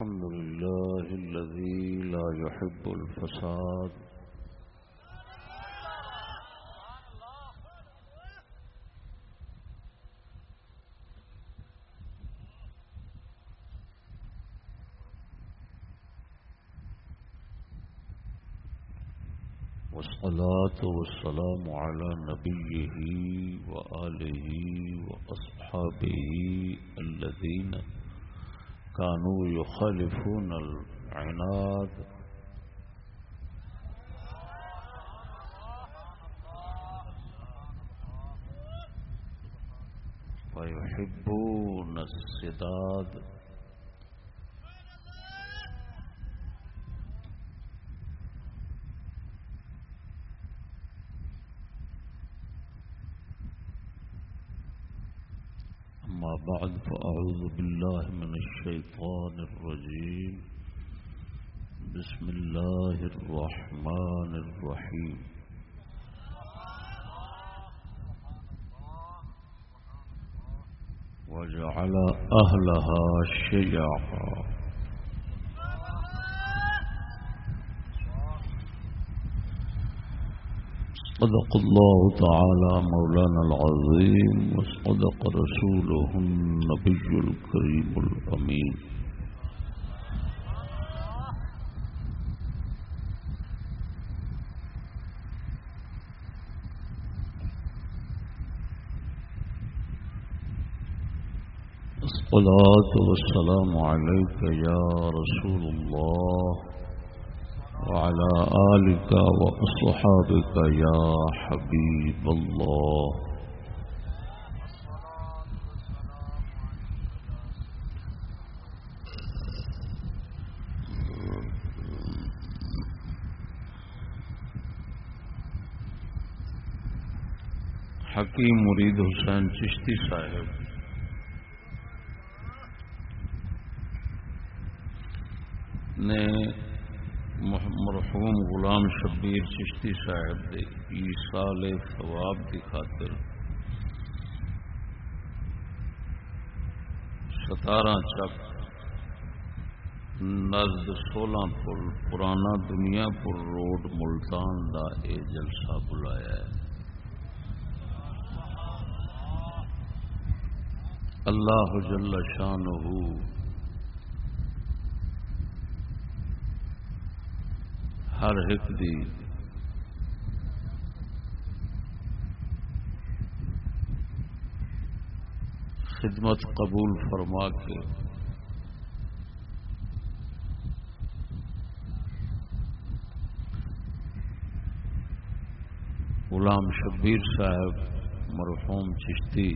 الحمد لله الذي لا يحب الفساد. والصلاة والسلام على نبيه وآله وأصحابه الذين كانوا يخالفون العناد. ويحبون السداد. بالله من الشيطان الرجيم. بسم الله الرحمن الرحيم. وجعل أهلها شيعا صدق الله تعالى مولانا العظيم وصدق رسوله النبي الكريم الأمين. الصلاة والسلام عليك يا رسول الله. وعلى آلك وأصحابك يا حبيب الله. حکیم مرید حسین چشتی صاحب. نے مرحوم غلام شبیر چشتی صاحب دے ایسال ثواب کی خاطر ستارہ چک نزد سولہ پل پرانا دنیا پور روڈ ملتان دا اے جلسہ بلایا ہے۔ اللہ جل شانہ ہر ایک دی۔ خدمت قبول فرما کے۔ غلام شبیر صاحب مرحوم چشتی۔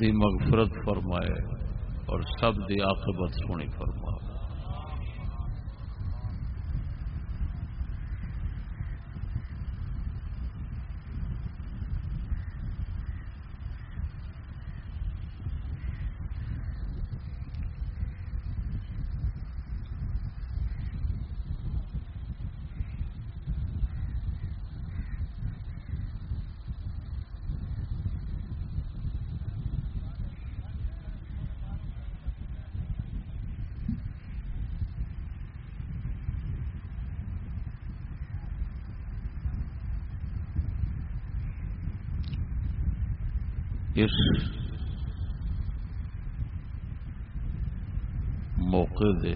دی مغفرت فرمائے۔ اور سب دی آخبت سونی فرما اس موقع دے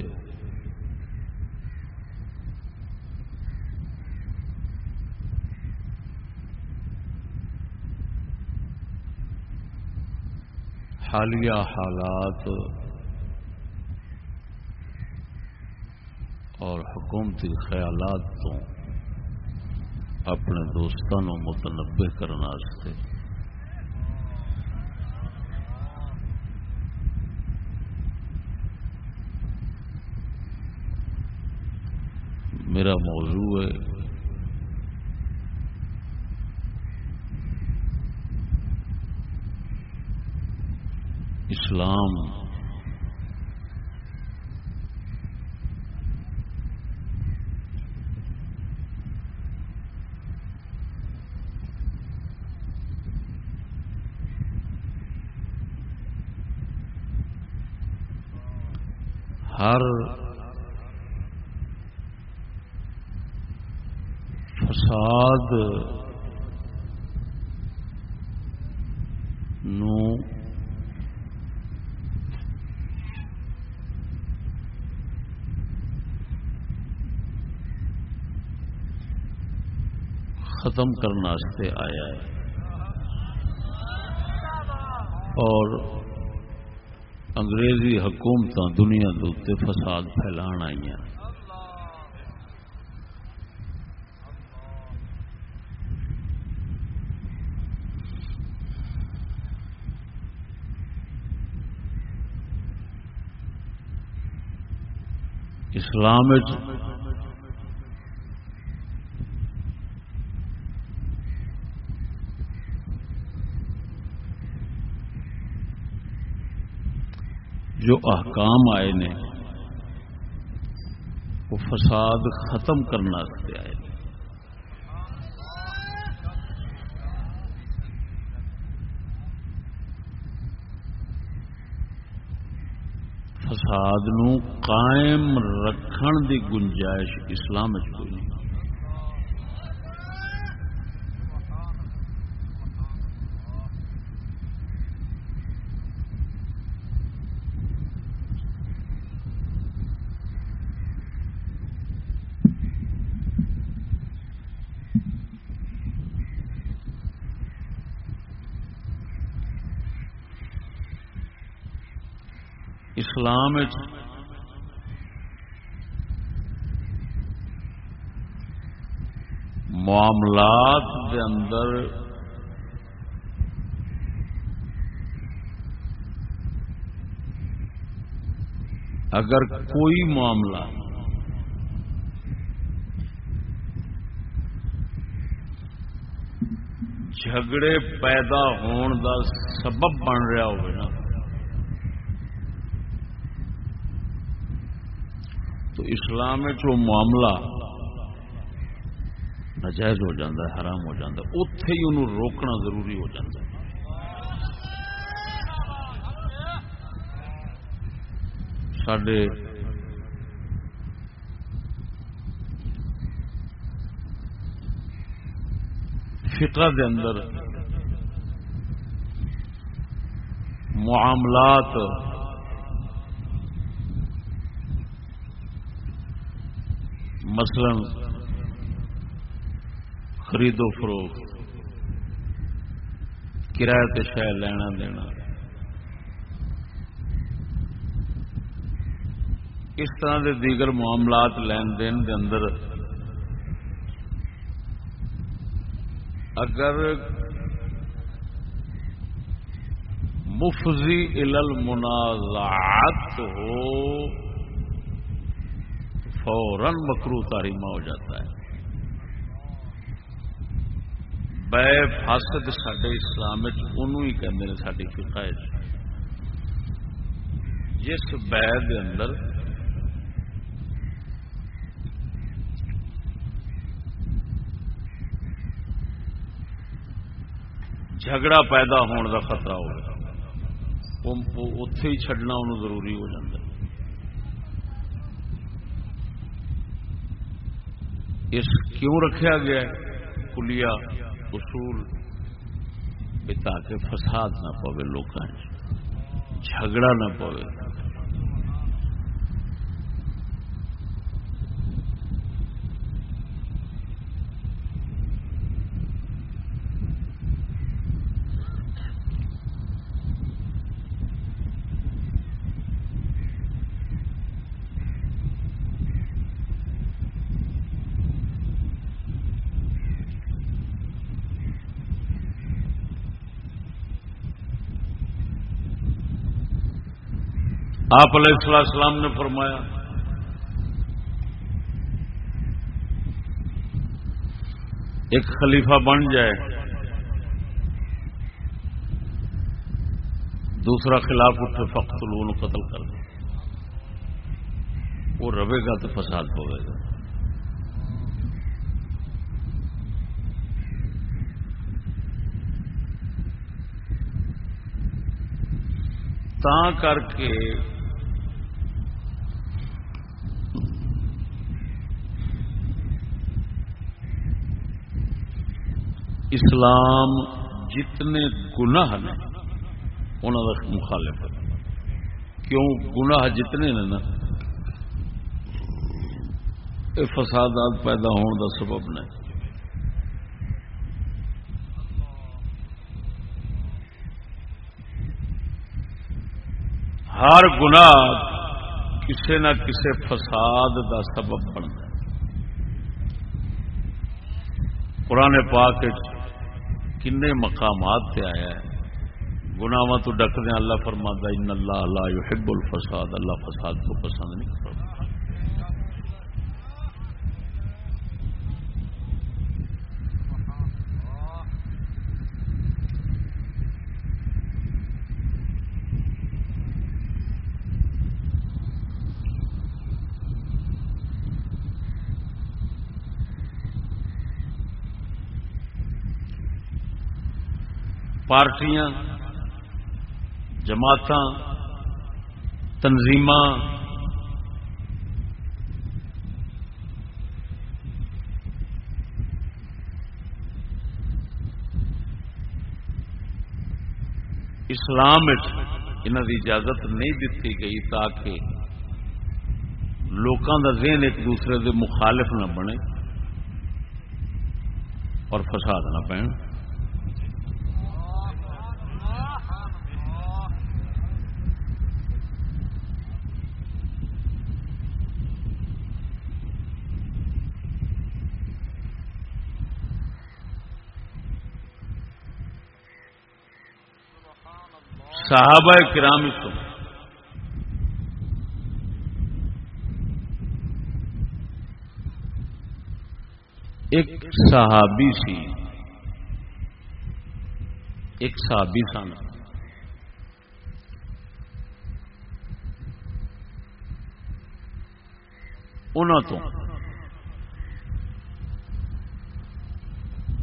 حالیہ حالات اور حکومتی خیالات تو اپنے دوستوں متنبع کرنے میرا موضوع ہے اسلام ہر فساد نو کرنے آیا ہے۔ اور انگریزی حکومت دنیا کے فساد پھیلا آئی ہیں۔ اسلام جو احکام آئے نے، وہ فساد ختم کرنے آئے فساد نو قائم رکھن دی گنجائش اسلام کوئی نہیں۔ اسلام معاملات دے اندر اگر کوئی معاملہ جھگڑے پیدا ہون دا سبب بن رہا ہوگا تو اسلام جو معاملہ نجائز ہو جاتا ہے، حرام ہو جاتا ہے اتے ہی انہوں روکنا ضروری ہو جاتا ہے۔ سڈے فقہ دے اندر معاملات مثلا خرید و فروخت کرایہ شہ لینا دینا۔ اس طرح کے دیگر معاملات لین دین دے اندر اگر مفضی المنازعات ہو فوراً مکرو تاریما ہو جاتا ہے۔ بے فاسد سڈے اسلام ہی کہتے ہیں ساری فقہ جس بے اندر جھگڑا پیدا ہونے کا خطرہ ہو اتے ہی چڈنا انہوں ضروری ہو جاتا ہے اس کیوں رکھا گیا ہے؟ کلیا اصول تاکہ فساد نہ پوے لوگ جھگڑا نہ پوے آپ علیہ السلام نے فرمایا، ایک خلیفہ بن جائے، دوسرا خلاف اٹھے فخت لون قتل کر دے۔ وہ رہے گا تو فساد ہوئے گا۔ تا کر کے اسلام جتنے گناہ نے انہوں کا مخالف ہے۔ کیوں گناہ جتنے نے نا یہ فسادات پیدا ہونے کا سبب نے۔ ہر گناہ کسی نہ کسی فساد دا سبب بنتا قرآن پاک کن مقامات تے آیا ہے۔ گناواں تو ڈکدیا اللہ فرماتا ان اللہ اللہ یحب الفساد اللہ فساد کو پسند نہیں کرتا۔ پارٹیاں جماعت تنظیم اسلام انہوں کی اجازت نہیں دیتی گئی تاکہ لوگوں کا ذہن ایک دوسرے کے مخالف نہ بنے اور فساد نہ پہن۔ صحابہ کرام تو ایک صحابی سی۔ ایک صحابی سن۔ ان تو۔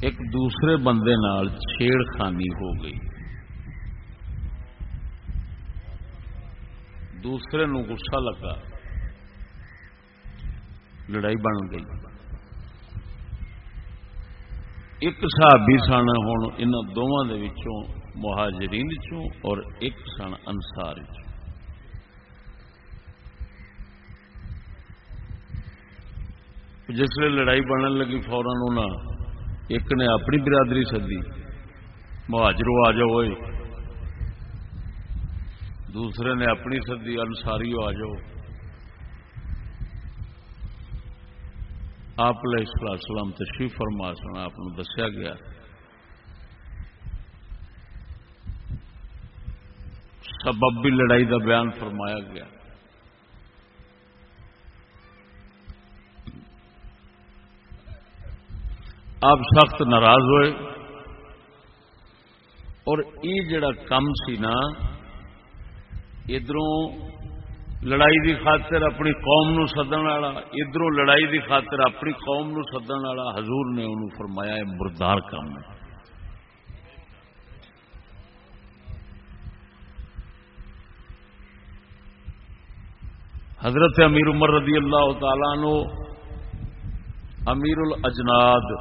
ایک دوسرے بندے نال چھیڑ خانی ہو گئی۔ دوسرے نو گسا لگا۔ لڑائی بن گئی۔ ایک صحابی سن ہوں ان دونوں مہاجرین چوں اور ایک سن انسار جسے لڑائی بننے لگی فورن ایک نے اپنی برادری سدی مہاجرو آ جاؤ دوسرے نے اپنی سدی انساری آ جاؤ۔ آپ سلام تشریف فرما، سنا آپ دسیا گیا۔ سبب بھی لڑائی کا بیان فرمایا گیا۔ آپ سخت ناراض ہوئے۔ اور یہ جڑا کم سی نا ادھر لڑائی دی خاطر اپنی قوم نو سدن والا ادھر لڑائی دی خاطر اپنی قوم نو سدن والا حضور نے انہوں فرمایا ہے، مردار کام ہے۔ حضرت امیر عمر رضی اللہ تعالی نو امیر الاجناد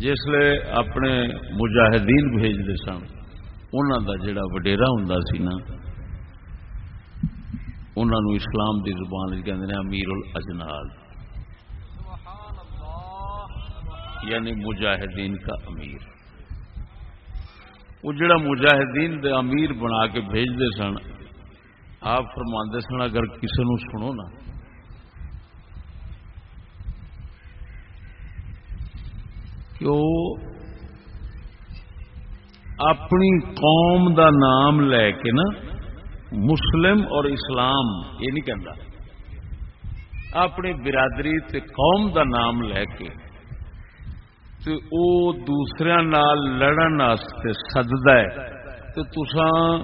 جسے اپنے مجاہدین بھیجتے سن۔ انہوں کا جڑا وڈیرا ہوں سی نا انہوں اسلام دی زبان کہتے ہیں امیر الاجناد یعنی مجاہدین کا امیر وہ جڑا مجاہدین دے امیر بنا کے بھیجتے سن آپ فرما سن اگر کسی نو سنو نا کہ اپنی قوم دا نام لے کے نا، مسلم اور اسلام، یہ نہیں کہتا اپنی برادری تے قوم دا نام لے کے، تے او دوسرے نال لڑن واسطے سدد ہے۔ تو تسان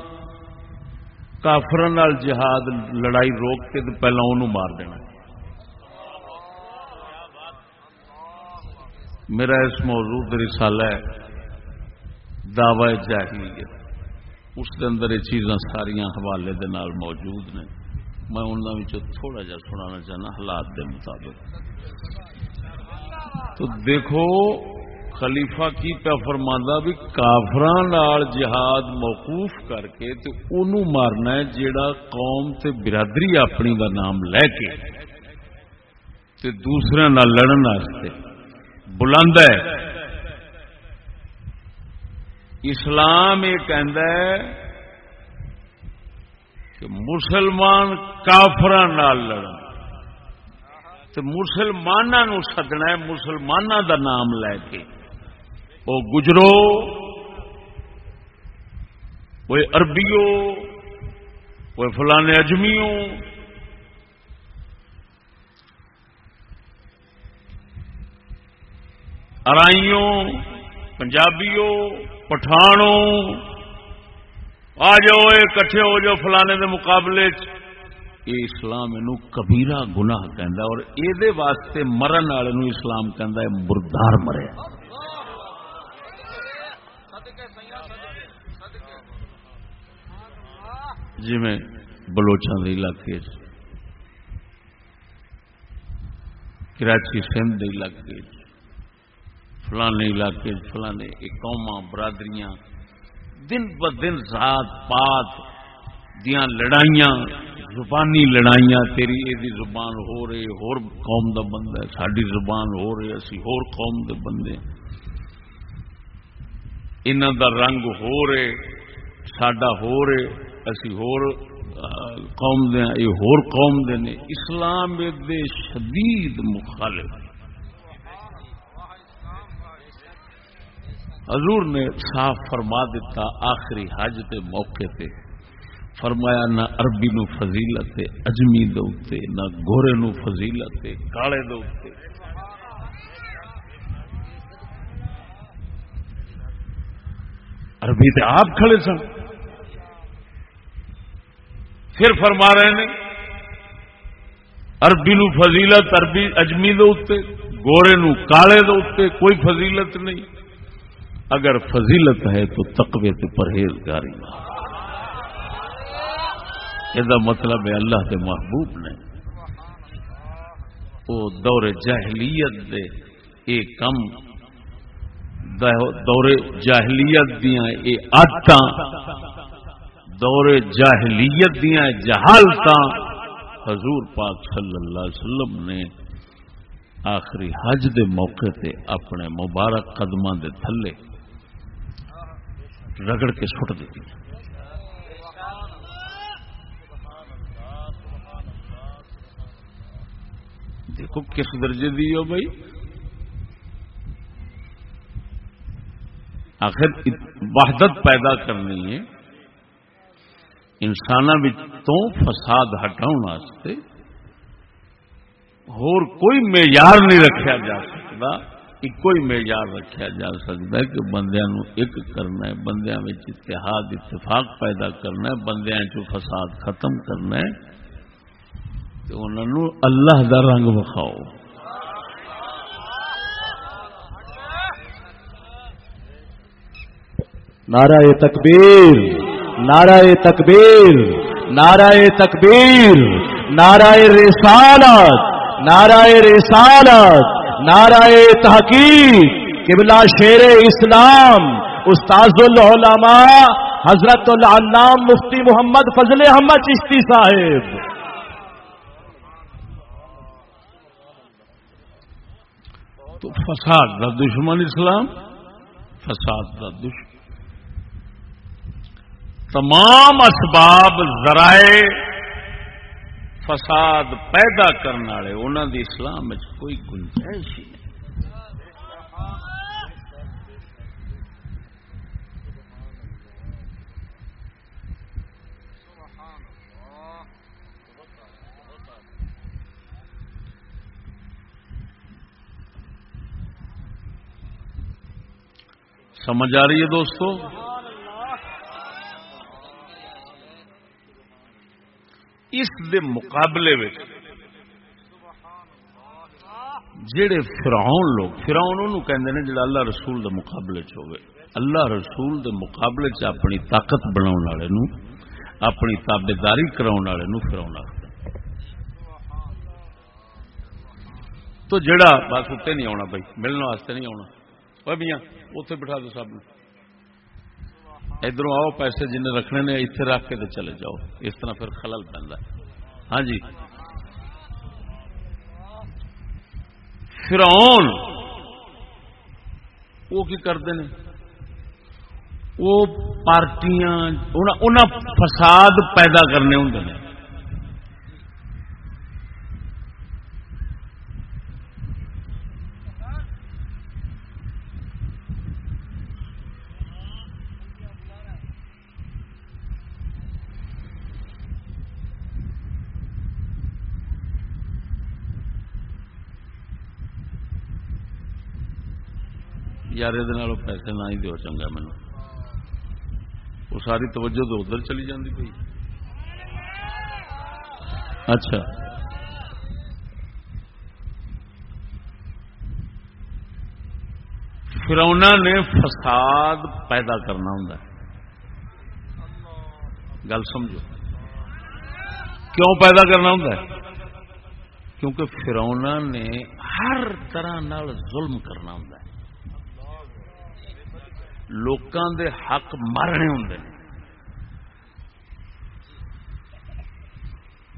کافر جہاد، لڑائی روک کے پہلا انہوں مار دینا۔ میرا اس موضوع رسالہ ہے۔ دعوی جاہلیت۔ اس کے اندر یہ چیزاں ساریا حوالے دے نال موجود نے۔ میں انہوں تھوڑا جا سنانا چاہنا حالات دے مطابق۔ تو دیکھو، خلیفہ کی پہ فرماندہ بھی کافران جہاد موقوف کر کے تو انہوں مارنا ہے جیڑا قوم تے برادری اپنی دا نام لے کے تے دوسرے نہ لڑن واسطے۔ بلند ہے۔ اسلام یہ کہندا ہے کہ مسلمان کافران لڑن۔ تو مسلمانوں سدنا ہے مسلمانوں دا نام لے کے۔ وہ گجرو وہ اربیو وہ فلانے اجمیوں۔ ارائیوں، پنجابیوں۔ پٹھانوں آ جاؤ کٹھے ہو جاؤ فلانے دے مقابلے یہ اسلام یہ کبیرا گنا اور یہ واسطے مرن والے اسلام کہ مردار مرے جی میں بلوچا کے علاقے کراچی سندھ کے علاقے فلانے علاقے، فلانے قوما برادریاں، دن ب دن ذات پات دیا لڑائیاں، زبانی لڑائیاں، تیری یہ زبان ہو رہی ہور قوم دا بندہ ہے ساری زبان ہو رہی اسی ہور قوم دے بندے ان دا رنگ ہو رہے، ساڈا ہو رہے، اسی ہور قوم دے یہ ہور قوم دے نے۔ اسلام دے شدید مخالف۔ حضور نے صاف فرما دیتا آخری حج کے موقع پہ فرمایا، نہ عربی نو فضیلت اجمی دے نہ گورے نو فضیلت کالے دے عربی تے آپ کھڑے سن۔ پھر فرما رہے ہیں عربی نو فضیلت، عربی اجمی دے گورے نو کالے دے کوئی فضیلت نہیں۔ اگر فضیلت ہے تو تقوی تے پرہیزگاری یہ مطلب ہے اللہ کے محبوب نے۔ وہ دور جاہلیت دے اے کم۔ دور جاہلیت دیا یہ آدت دور جاہلیت دیا جہالت حضور پاک صلی اللہ علیہ وسلم نے آخری حج دے موقع تے اپنے مبارک قدموں دے تھلے رگڑ کے سٹ دیتی دیکھو کس درجے دی ہو بھائی۔ آخر وحدت پیدا کرنی ہے۔ انسان تو فساد ہٹاؤ ہور کوئی معیار نہیں رکھا جا سکتا۔ ایک معیار رکھا جا سکتا ہے کہ بندیا ایک کرنا ہے بندیا اتحاد اتفاق پیدا کرنا ہے بندیا چ فساد ختم کرنا ہے انہوں اللہ دا رنگ بکھاؤ نعرہ تکبیر نعرہ تکبیر نعرہ تکبیر نعرہ رسالت نعرہ رسالت نعرہ تحقیق، قبلہ شیر اسلام، استاذ العلماء، حضرت العلام مفتی محمد فضل احمد چشتی صاحب۔ تو فساد دا دشمن اسلام، فساد دا دشمن۔ تمام اسباب ذرائع فساد پیدا کرنے والے انہوں دی اسلام کوئی گنجائش ہی نہیں۔ سمجھ آ رہی ہے دوستو؟ اس دے مقابلے میں جڑے فراؤن لوگ فراؤن کہندے نے جڑا اللہ رسول دے مقابلے چ ہوئے اللہ رسول دے مقابلے چ اپنی طاقت بناؤ والے نو اپنی تابے داری کراؤ والے فراؤن آخر تو جڑا بس اتنے نہیں آنا بھائی، ملنے واسطے نہیں آنا وہ میاں اتے بٹھا دو سب نے ادھر آؤ، پیسے جن رکھنے نے اتنے رکھ کے تو چلے جاؤ۔ اس طرح پھر خلل پہ ہاں جی۔ فرعون، وہ کی کرتے ہیں؟ وہ پارٹیاں فساد پیدا کرنے ہوں یار یہ پیسے نہ ہی دو چنگا مینو وہ ساری توجہ تو ادھر چلی جاتی پی اچھا فرونا نے فساد پیدا کرنا ہوں گل سمجھو کیوں پیدا کرنا ہوں کیونکہ فرونا نے ہر طرح ظلم کرنا ہوں لوکاں دے حق مرنے ہوں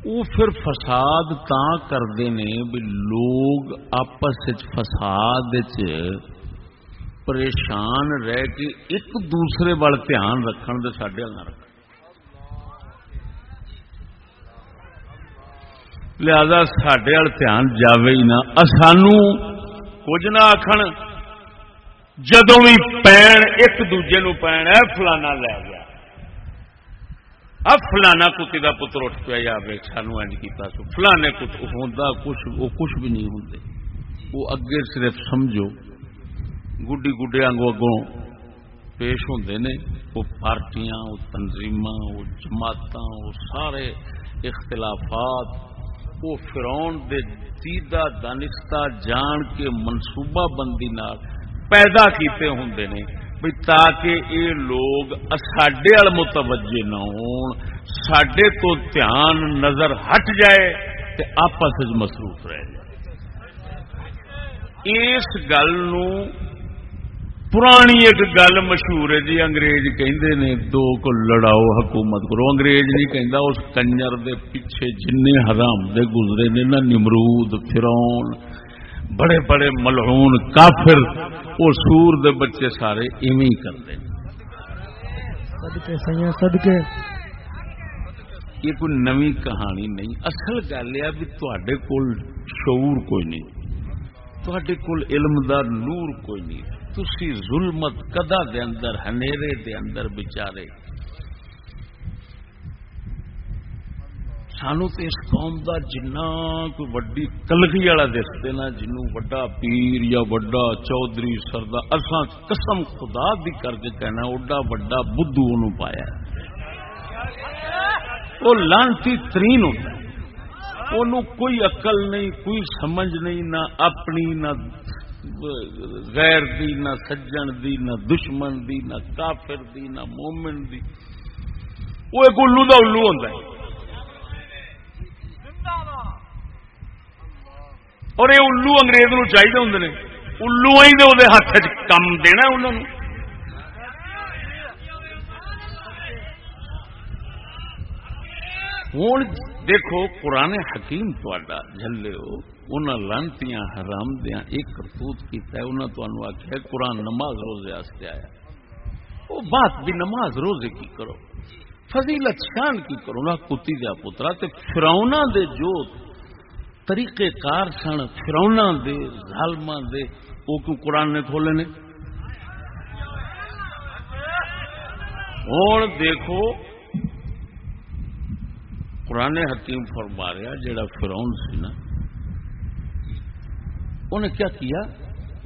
وہ پھر فساد تا کرتے ہیں بھی لوگ آپس فساد پریشان رہ کے ایک دوسرے وال دھیان رکھن دے سڈے نہ رکھ لہذا سڈے دھیان جاوے ہی نہ۔ سانو کچھ نہ آخر جدو بھی پین ایک دوجے نو پین ہے، فلانا لے گیا۔ اب فلانا کتی کا پتر اٹھ پیا، یا بے سانو اج کیا سو۔ فلانے کچھ وہ کچھ بھی نہیں ہوں وہ اگے صرف سمجھو، گڈی گڈے آگوں اگوں پیش ہوں نے۔ وہ پارٹیاں وہ تنظیم وہ جماعت وہ سارے اختلافات وہ فرون دے دیدہ دانستہ جان کے منصوبہ بندی نال پیدا کیتے ہوں نے بھی تاکہ یہ لوگ سڈے وال متوجہ نہ سڈے تو دھیان نظر ہٹ جائے تو آپس مصروف رہ جائے اس گل پرانی ایک گل مشہور ہے جی انگریز کہندے نے دو کو لڑاؤ حکومت کرو انگریز نہیں کہندا اس کنجر دے پیچھے جن حرام دے گزرے نے نا نمرود فرون بڑے بڑے ملعون کافر وہ سور دے بچے سارے ایویں کرتے یہ کوئی نوی کہانی نہیں۔ اصل گل یہ بھی تے کول شعور کوئی نہیں۔ تے کول علم دا نور کوئی نہیں۔ تھی ظلمت کدا دے اندر ہنیرے دے اندر بچارے سانو تو اس قوم کا جنا کوئی وڈی کلگی والا دستے نا جنوں وڈا پیر یا وڈا چودھری سردا اصا قسم خدا دی کر کے کہنا اڈا وڈا بدھو ان پایا وہ لانتی ترین ہوتا ہے کوئی عقل نہیں کوئی سمجھ نہیں نہ اپنی نہ غیر دی نہ سجن دی نہ دشمن دی نہ کافر دی نہ مومن دی وہ ایک الو دا الو ہوتا ہے اور یہ الو انگریز نو چاہیے ہوں نے الو ہی دے ہاتھ چ کم دینا انہوں ہوں دیکھو قرآن حکیم تا جلے ان لانتی حرام دیا ایک کرتوت کیا انہوں نے آخیا قرآن نماز روزے آیا وہ بات بھی نماز روزے کی کرو فضیلت شان کی کرو نہ کتی دیا پترا فراؤنا دے جو طریقے کار سن فرونا دے ظالما دے۔ وہ کیوں قرآن نے کھولے نے؟ ہوں دیکھو، قرآن حکیم فرما رہا جڑا فرون سی نا انہیں کیا کیا؟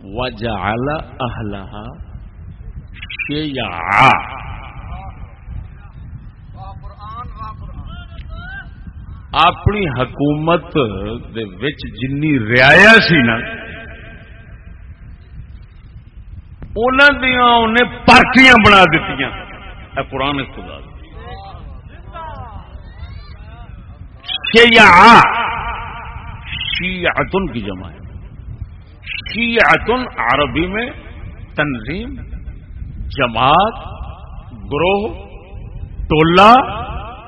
وجعل اہلہا شیعا اپنی حکومت دے وچ جنی رعایا سی نا انہیں پارٹیاں بنا دیتی قرآن خدا شیعہ، شیعتن کی جمع ہے۔ شیعتن عربی میں تنظیم، جماعت، گروہ، ٹولہ،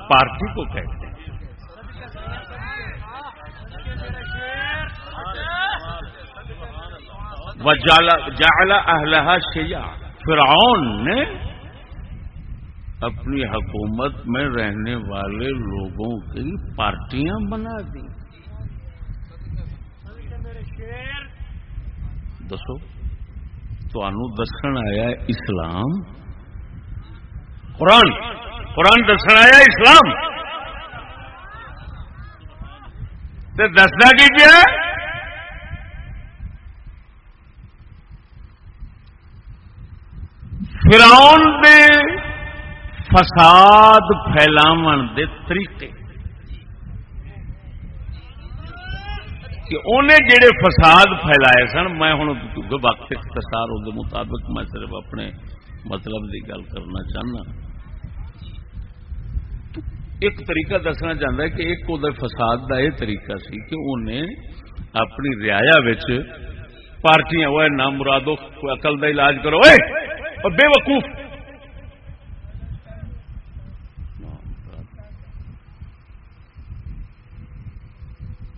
پارٹی کو کہتے ہیں جعل اہلہ شیعہ۔ فرعون نے اپنی حکومت میں رہنے والے لوگوں کی پارٹیاں بنا دی۔ دسو تو دسن آیا اسلام؟ قرآن قرآن دسن آیا اسلام؟ دستا کی کیا فراؤن دے فساد پھیلاو دے طریقے۔ کہ انہیں جڑے فساد پھیلائے سن، میں ہوں کیونکہ وقت اختصار کے مطابق میں صرف اپنے مطلب کی گل کرنا چاہنا۔ ایک طریقہ دسنا چاہتا ہے کہ ایک وہ فساد کا یہ طریقہ سی کہ انہیں اپنی رعایا پارٹیاں، وہ نام مرادو اقل کا علاج کرو۔ اے اور بے وقوف۔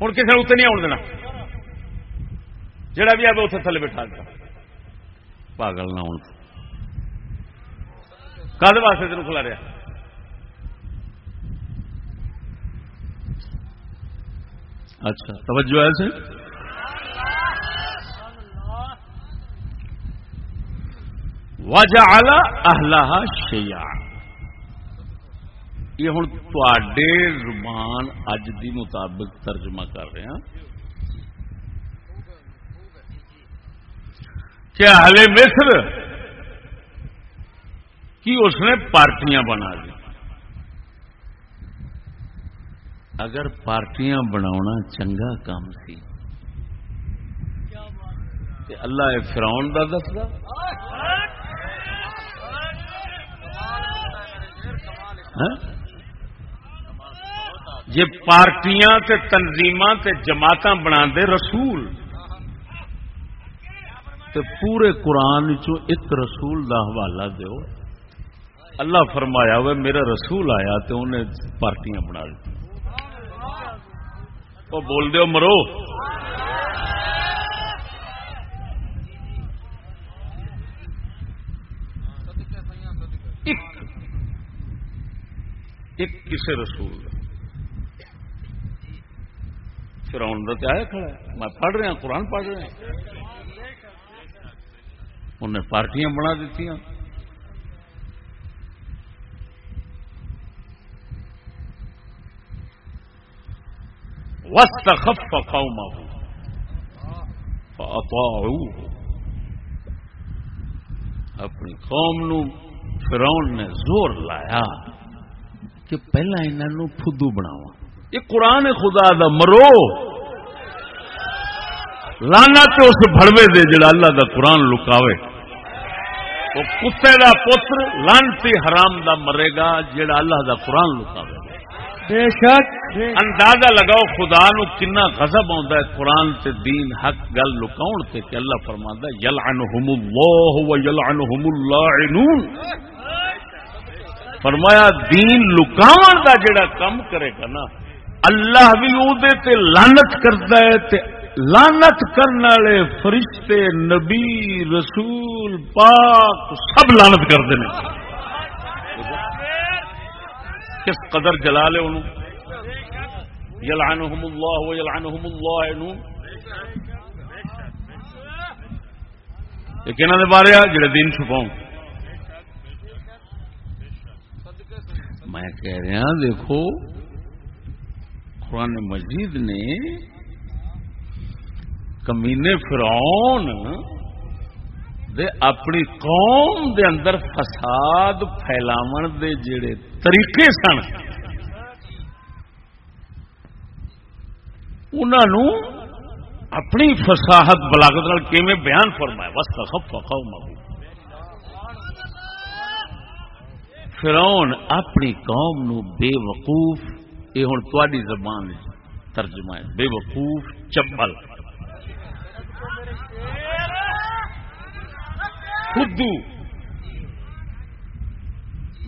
ہوں کسی نے اتنے نہیں آن دینا۔ جڑا بھی آئے اتنے تھلے بٹھا دیا پاگل نہ ہو کد واسطے تین کھلا رہا؟ اچھا توجہ ہے سے وجہ اہلا شیا یہ ہوں تے زبان اج دی مطابق ترجمہ کر رہے ہیں۔ کہ اہل مصر کی اس نے پارٹیاں بنا لی اگر پارٹیاں بنا چنگا کام سی اللہ فراؤن کا دستا جی پارٹیاں تے تنظیماں تے جماعت بنا دے رسول۔ تے پورے قرآن چو ایک رسول دا حوالہ دیو۔ اللہ فرمایا ہوئے میرا رسول آیا تو انہیں پارٹیاں بنا دی وہ بول دیو مرو۔ ایک کسے رسول فراؤن کا کیا کھڑا ہے۔ میں پڑھ رہا قرآن پڑھ رہے ہیں انہیں پارٹیاں بنا دیتی وسط خف قوما اپنی قوم نو فرون نے زور لایا۔ کہ پہلا انہوں فدو بناوا یہ قرآن خدا دا مرو۔ لانا تو اس بڑوے دے جڑا اللہ دا قرآن لکاوے۔ وہ کتے دا پتر لانتی حرام دا مرے گا جڑا اللہ دا قرآن لکاوے۔ بے شک۔ اندازہ لگاؤ خدا نو کنا غضب آتا ہے قرآن تے دین حق گل لکاؤ تے کہ اللہ فرماندا یلعنہم اللہ و یلعنہم اللاعنون فرمایا دین لکاون دا جڑا کم کرے گا نا، اللہ بھی تے لانت کرتا ہے تے لانت کرنے والے فرشتے، نبی، رسول، پاک سب لانت کرتے ہیں۔ کس قدر جلا لے ان یلعنہم اللہ و یلعنہم اللہ ایک انہوں نے بارے جڑے دین چھپاؤں۔ میں کہہ رہا دیکھو، قرآن مجید نے کمینے فرعون دے اپنی قوم دے اندر فساد پھیلاون دے جڑے طریقے سن۔ انہوں اپنی فساحت بلاگت بیان فرمایا؟ بس خف قوم فرعون اپنی قوم نو بے وقوف یہ ہوں تاری زبان ترجمہ ہے، بے وقوف چبل خدو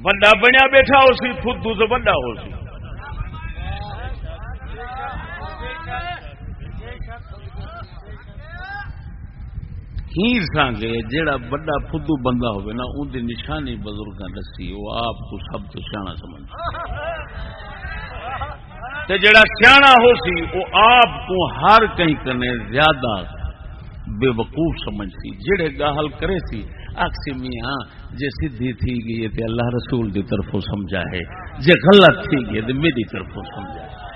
بندہ بنیا بیٹھا ہو سی خدو تو بڑا ہو سکتا ہیر سانگے، جیڑا بڑا فدو بندہ ہوئے نا ان دی نشانی بزرگ دسی، وہ آپ کو سب تو سیاح سمجھ تے جڑا سیاح ہو سی، وہ آپ کو ہر کہیں کرنے زیادہ بے وقوف سمجھ سی جڑے گاہل کرے سی، اکسی میاں، جے سدھی تھی گئی تے اللہ رسول دی طرفوں سمجھا ہے، جے غلط تھی گئی تے میری طرفوں سمجھا ہے۔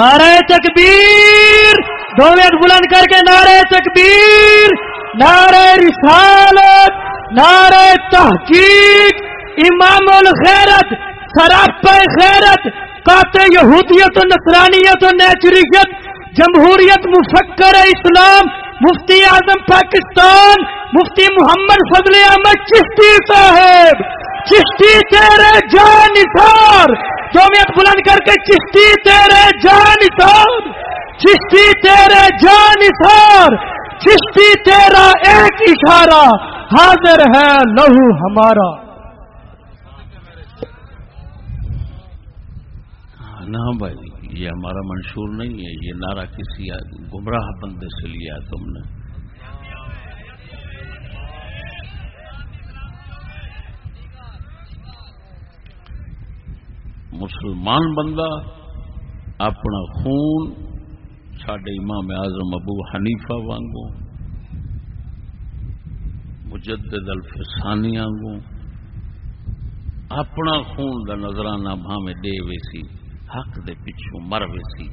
نعرہ تکبیر۔ دو منٹ بلند کر کے نعرہ تکبیر، نعرہ رسالت، نعرہ تحقیق۔ امام الخیرت سراپ خیرت قاطع یہودیت و نصرانیت و نیچریت، جمہوریت، مفکر اسلام، مفتی اعظم پاکستان، مفتی محمد فضل احمد چشتی صاحب۔ چشتی تیرے جان نثار دو بلند کر کے چشتی تیرے جان نثار چشتی تیرے جان نثار چشتی تیرا ایک اشارہ حاضر ہے لہو ہمارا۔ ہاں، نہ بھائی، یہ ہمارا منشور نہیں ہے، یہ نعرہ کسی گمراہ بندے سے لیا تم نے۔ مسلمان بندہ، اپنا خون سڈے امام اعظم ابو حنیفہ وانگو، مجدد الفسانی آنگو، اپنا خون دا نظرانہ بھاویں دے ویسی حق دے پچھوں مر ویسی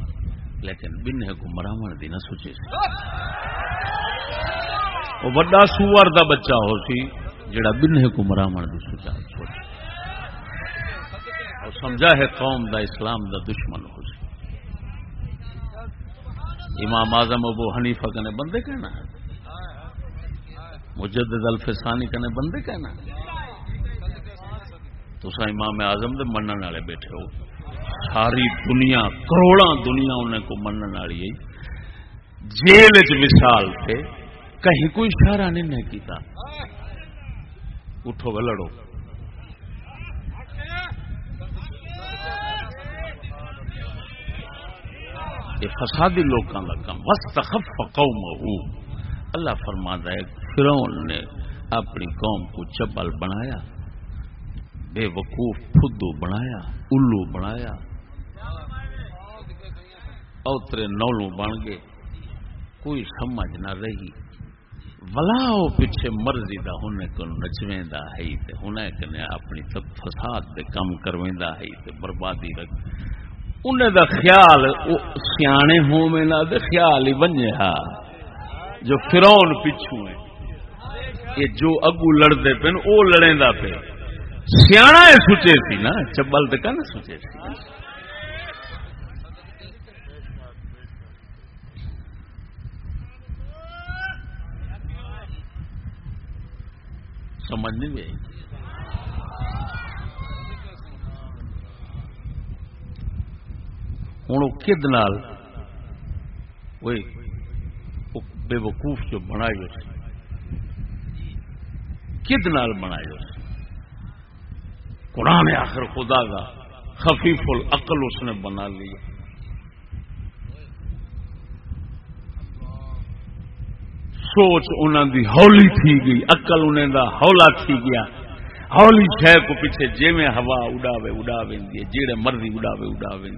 لیکن بننے کو مراون دی نہ سوچے سی۔ وہ بڑا سور دا بچہ ہو سی، جڑا بننے کو مراون دی سوچا سوچے۔ اور سمجھا ہے قوم دا اسلام دا دشمن ہو سی امام اعظم ابو حنیفہ کنے بندے کہنا ہے۔ مجدد الفسانی کنے بندے کہنا ہے۔ تو سا امام اعظم دے منن والے بیٹھے ہو۔ ساری دنیا کروڑا دنیا انہیں کو منن والی ہے۔ جیل چ مثال تھے کہیں کوئی اشارہ نہیں کیتا۔ اٹھو لڑو۔ یہ فسادی لوگوں کا کام وسطخف قوم اللہ فرما ہے فرون نے اپنی قوم کو چبل بنایا، بے وقوف فدو بنایا، الو بنایا۔ اوترے نولو بن گئے۔ کوئی سمجھ نہ رہی۔ ولا پیچھے مرضی دا ہونے کو نچویں دا ہے، تے ہونے کنے اپنی فساد دے کم کرویں دا ہے، تے بربادی رکھ۔ انہیں دا خیال سیانے ہونے دے خیال ہی بنے ہا، جو فرون پچھو ہے۔ یہ جو اگو لڑتے پے وہ لڑے دا پہ سیاح سوچے سی نا، چبل تو کہنا سوچے سی۔ سمجھ نہیں گئی ہوں کد نال بے وقوف جو بنائے کد نال بنائے قرآن آخر خدا کا خفیف العقل اس نے بنا لیا۔ سوچ انہوں دی ہولی تھی گئی اقل انہیں دا ہولا تھی گیا۔ ہولی شہ کو پیچھے جی میں ہوا اڈاوے اڈا وی جیڑے مرضی اڈاوے اڈا وی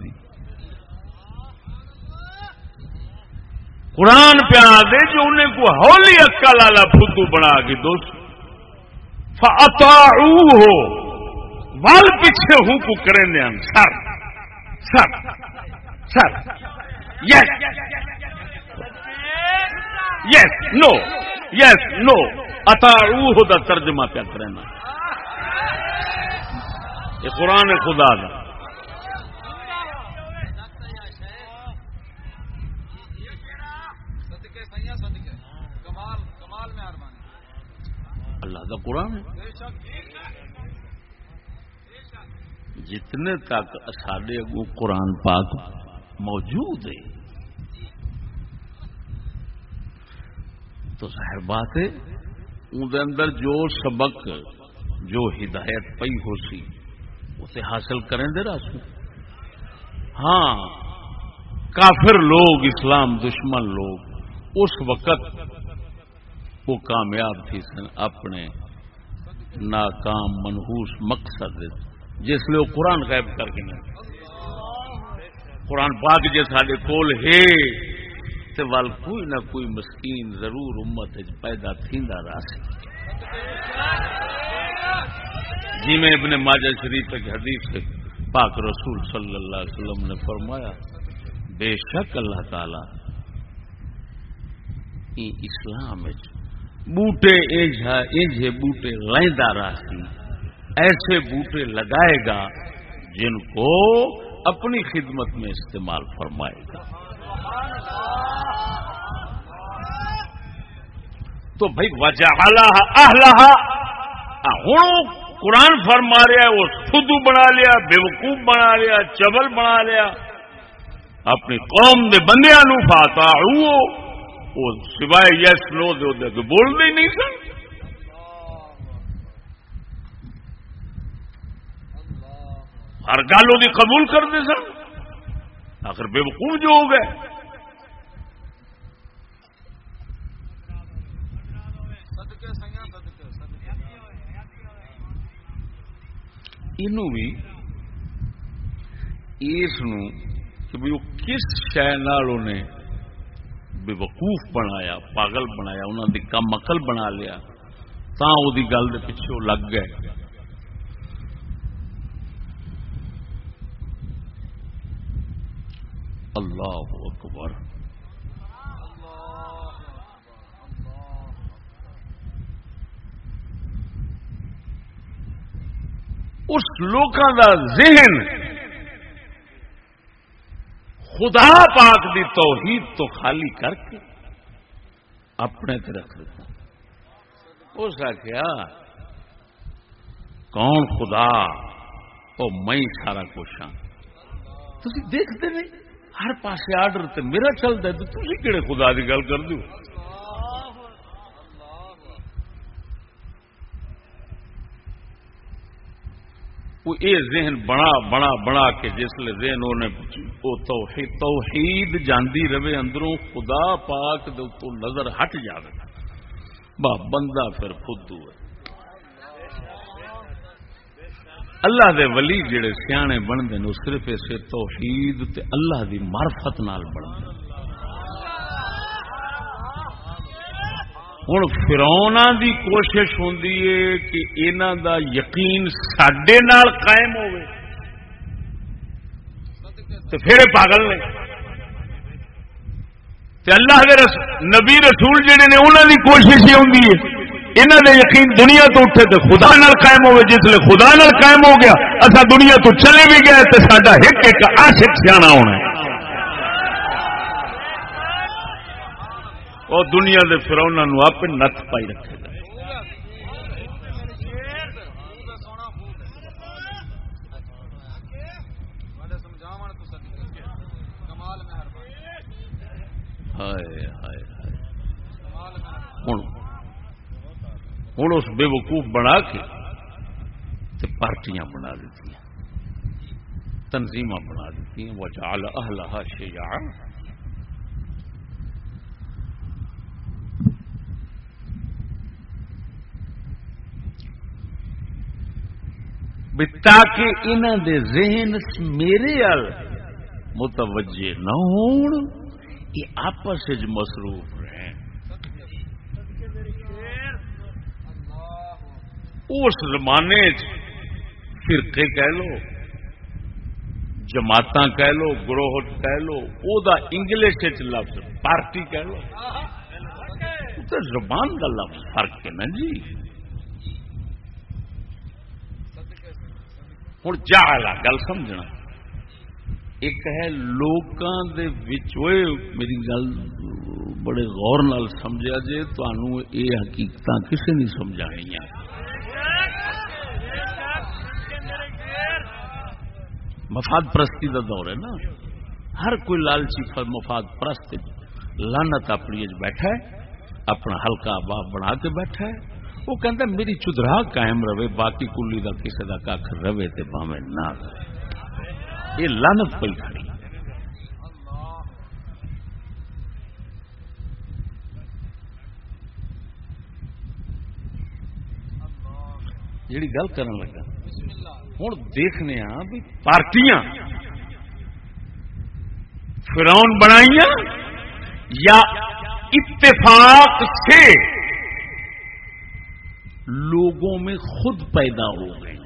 قرآن پیا دے جو انہیں کو ہولی اکل والا فدو بنا کے دوست۔ ہو ول پیچھے ہوں کو کریں دیا سر۔ سر۔ سر۔ یس یس نو یس نو اتاڑو دا ترجمہ پیا کرنا یہ قرآن خدا دا۔ کا قرآن ہے۔ جتنے تک سڈے اگو قرآن پاک موجود ہے، تو ظاہر بات ہے اندر اندر جو سبق، جو ہدایت پئی ہو سی، اسے حاصل کریں دے راسو ہاں کافر لوگ، اسلام دشمن لوگ، اس وقت وہ کامیاب تھی سن اپنے ناکام منحوس مقصد جس لیے وہ قرآن غائب کر کے قرآن پاک جی سارے کول ہے، تے وال کوئی نہ کوئی مسکین ضرور امت پیدا تھیندا راسی جی میں ابن ماجہ شریف ایک حدیث سے پاک رسول صلی اللہ علیہ وسلم نے فرمایا، بے شک اللہ تعالی اسلام بوٹے ایجے بوٹے لائندہ راسی، ایسے بوٹے لگائے گا جن کو اپنی خدمت میں استعمال فرمائے گا۔ تو بھائی وجہ ہوں قرآن فرما رہا ہے، وہ خود بنا لیا بےوقوف بنا لیا، چبل بنا لیا۔ اپنی قوم کے بندیا نو فاتا وہ سوائے یس نو دے بولتے ہی نہیں سن۔ ہر گل وہ قبول کرتے سن۔ آخر بے وقوف جو ہو گئے۔ بھی اس کہ کس شہ نے بے وقوف بنایا، پاگل بنایا انہوں نے کم اقل بنا لیا، تا وہ گل کے پیچھے لگ گئے۔ اللہ اکبر۔ اس لوکاں دا ذہن خدا پاک دی توحید تو خالی کر کے اپنے تے رکھ دیتا۔ اس آخیا کون خدا؟ او میں سارا کچھ ہاں۔ تھی دیکھتے نہیں؟ ہر پاسے آرڈر تے میرا چلتا ہے تو تھی کہڑے خدا کی گل کر دو وہ یہ ذہن بنا بنا بنا کے جسل ذہن توحید توحید جاندی رہے اندروں خدا پاک دے تو نظر ہٹ جائے با بندہ پھر خود ہے۔ اللہ دے ولی جڑے سیانے بنتے ہیں صرف اسے توحید تے اللہ دی معرفت نال بنتے ہوں فرونا دی کوشش ہوں کہ انہوں دا یقین سڈے قائم ہوئے تو پھر پاگل نے اللہ کے رس نبی رسول جہے نے انہوں کی کوشش ہی ہوں انہوں نے یقین دنیا تو اٹھے تو خدا نال قائم ہوئے جس لیے خدا نال قائم ہو گیا اصا دنیا تو چلے بھی گئے تو سڈا ایک ایک آشک سیاح ہونا ہے اور دنیا کے فرونا آپ نت پائی رکھے گا۔ ہوں اس بے وقوف بنا کے پارٹیاں بنا دیتی تنظیم بنا دیتی وہ چال اہل تاکہ انہوں دے ذہن میرے ال متوجہ نہ ہون یہ آپس مصروف رہے اس زمانے فرقے کہہ لو جماعت کہہ لو گروہ کہہ لو او دا انگلش لفظ پارٹی کہہ لو۔ تو زبان کا لفظ فرق ہے نا جی۔ ہوں جا گل سمجھنا۔ ایک ہے لوکاں دے میری گل بڑے غور نال سمجھا جے تو یہ حقیقت کسے نہیں سمجھا مفاد پرستی دا دور ہے نا۔ ہر کوئی لالچی مفاد پرست لانت اپنی بیٹھا ہے، اپنا ہلکا باپ بنا کے بیٹھا ہے۔ وہ کہتا میری چدرا قائم رہے، باقی کلی کا کسی کا کھ رہے تو پاوے نہ رہے۔ یہ لانت پہ کھڑی۔ جیڑی گل کرن لگا ہوں دیکھنے ہاں بھی پارٹیاں فرون بنائی یا اتفاق سے لوگوں میں خود پیدا ہو گئی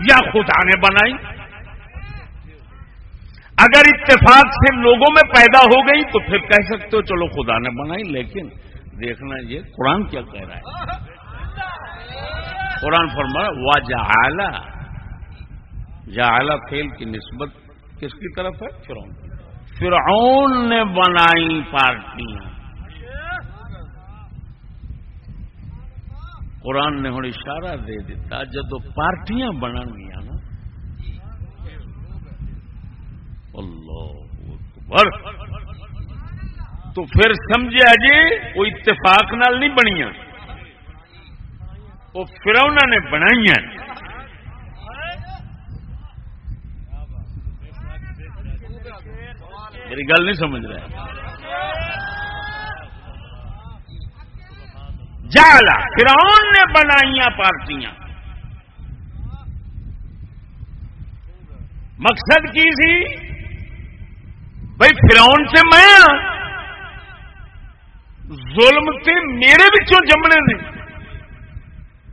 یا خدا نے بنائی۔ اگر اتفاق سے لوگوں میں پیدا ہو گئی تو پھر کہہ سکتے ہو چلو خدا نے بنائی، لیکن دیکھنا یہ قرآن کیا کہہ رہا ہے۔ قرآن فرما وا جا جا فیل کی نسبت کس کی طرف ہے؟ فرعون۔ فرعون نے بنائی پارٹیاں۔ قرآن نے ہوں اشارہ دے دیتا جدو پارٹیاں بنن گیا نا، اللہ اکبر۔ تو پھر سمجھا جی وہ اتفاق نال نہیں بنیا وہ فرونا نے بنائی میری گل نہیں سمجھ رہا جالا، فرعون نے بنائی پارٹیاں۔ مقصد کی سی بھائی فرعون سے میں ظلم تے میرے بچوں جمنے نے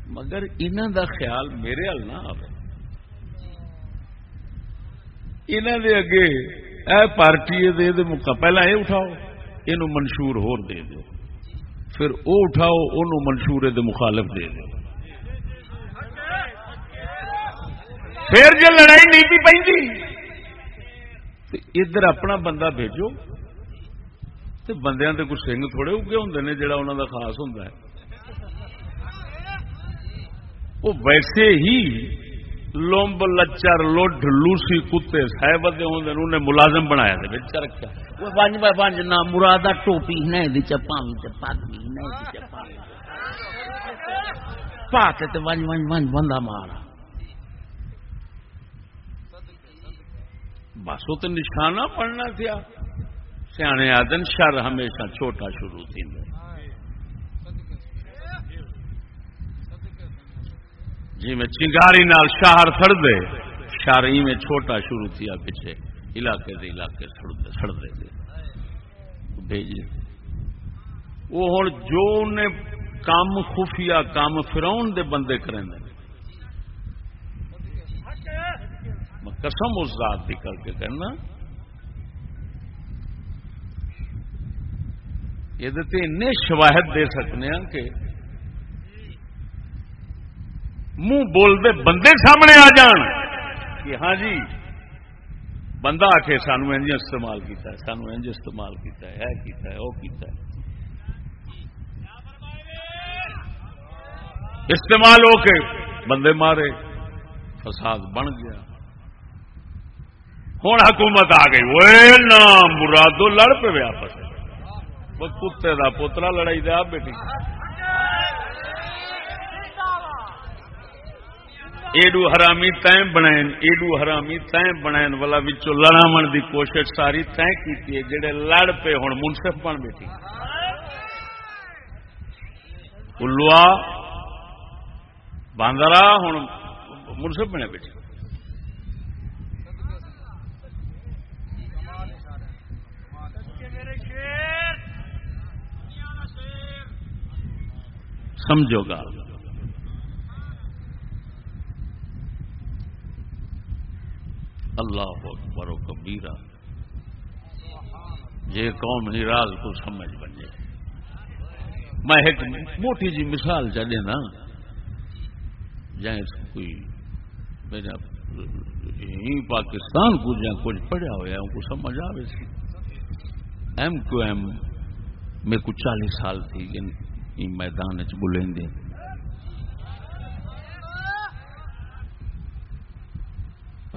مگر انہوں دا خیال میرے ہل نہ آئے انہوں دے اگے اے پارٹی دے دے مکہ پہلا یہ اٹھاؤ یہ منشور ہور دے دو پھر او اٹھاؤ ان منشور دے مخالف دے دو پھر جو لڑائی نہیں بھی پہ ادھر اپنا بندہ بھیجو تو بندیاں تے کچھ سنگ تھوڑے اگے ہوں نے جڑا انہوں دا خاص ہوں وہ ویسے ہی لومب لچر لڈ لوسی کتے انہیں ملازم بنایا بچ رکھا وہ بنج نہ مرادا ٹوپی تے ونج ونج ونج بندہ مارا۔ بس وہ تو نشانہ پڑنا تھا سیانے آدن شر ہمیشہ چھوٹا شروع تھی۔ جی میں چنگاری نال شہر سڑ دے۔ شہر میں چھوٹا شروع تھیا پیچھے۔ علاقے دے علاقے سڑ دے سڑ دے جی۔ دے بھیجے وہ ہوں جو انہیں کام خفیہ کام فراؤن دے بندے کریں دے قسم اس ذات کی کر کے کہنا۔ یہ تو شواہد دے سکتے ہیں کہ منہ بولتے بندے سامنے آ جان۔ کہ ہاں جی بندہ آ کے سانو انج استعمال کیتا ہے، سانو انج استعمال کیتا ہے کیتا ہے وہ کیتا ہے۔ استعمال ہو کے بندے مارے، فساد بن گیا۔ ہوں حکومت آ گئی وہ نام مرادو لڑ پہ آپس۔ کتے کا پوتلا لڑائی دیا بیٹی۔ ایڈو حرامی تائیں بنائن ایڈو حرامی تائیں بنائن والا وچو لڑاون دی کوشش ساری تائیں کیتی ہے، جڑے لڑ پہ ہن، منصف بن بیٹھی۔ الوا باندرا ہن، منصف بنے بیٹھی۔ سمجھو گا اللہ اکبر و کبیرہ۔ یہ قوم ہی راز کو سمجھ بنے۔ میں ایک موٹی جی مثال چلے نا جائیں کوئی میرا پاکستان کو جہاں کچھ پڑھا ہوا ان کو سمجھ آئے ایم کیو ایم میں کچھ چالیس سال تھی یعنی میدان چ بلیں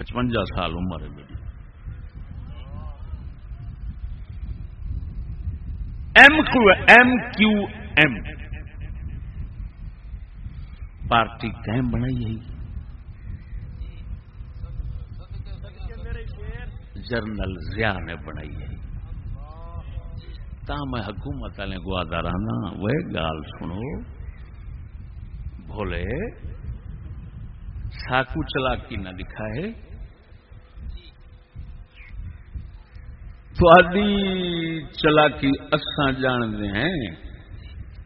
پچوجا سال عمر ہے میری۔ M Q M Q M party قائم بنائی ہے جرنل ضیاء نے بنائی ہے تا میں حکومت والے کو آدھا رہنا وہ گال سنو۔ بھولے، ساکو چلاکی نہ دکھا ہے تھوڑی چلاکی اساں جانتے ہیں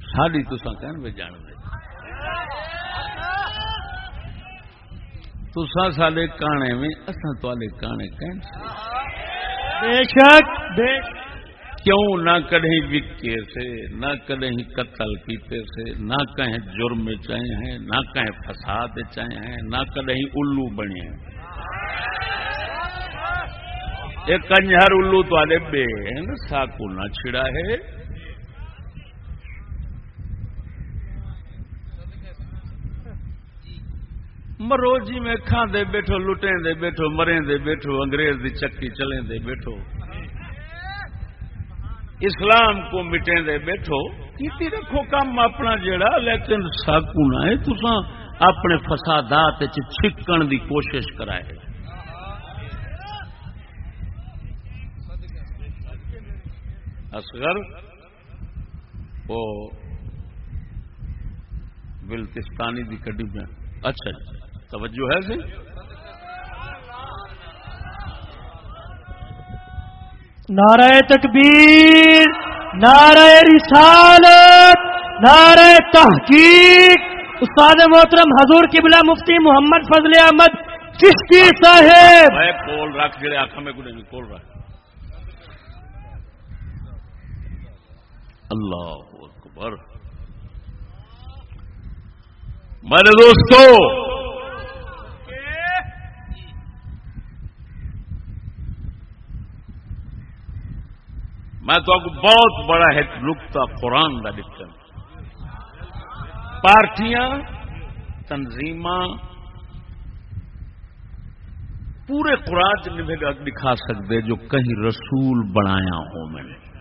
ساری تسا کہن جانتے تسا سارے کانے میں اساں تے کانے کہن بے شک بے کیوں نہ کہیں وکے سے نہ کہیں قتل کیتے سے نہ کہیں جرم چاہے ہیں نہ کہیں فساد چاہے ہیں نہ کہیں الو بنے ہیں۔ یہ کنجر الو تے بے ساکو نہ چھڑا ہے۔ مرو جی میں کھان دے بیٹھو لٹیں دے بیٹھو مریں دے بیٹھو، انگریز دی چکی چلیں دے بیٹھو۔ اسلام کو مٹیں دے بیٹھو۔ کیتی رکھو کام اپنا جڑا لیکن ساکو نہ ہے۔ تساں اپنے فسادات چھکن دی کوشش کرائے۔ اصغر وہ بلتستانی دی کڈی میں۔ اچھا جی توجہ ہے سی نعرہ تکبیر نعرہ رسالت نعرہ تحقیق۔ استاد محترم حضور قبلہ مفتی محمد فضل احمد چشتی صاحب۔ میں کول رکھ جڑے آخا میں نہیں کول رکھ۔ اللہ اکبر۔ میرے دوستو، میں تو بہت بڑا ہے نقطہ قرآن کا دکھا پارٹیاں تنظیم پورے قرآن دکھا سکتے جو کہیں رسول بنایا ہو میں نے۔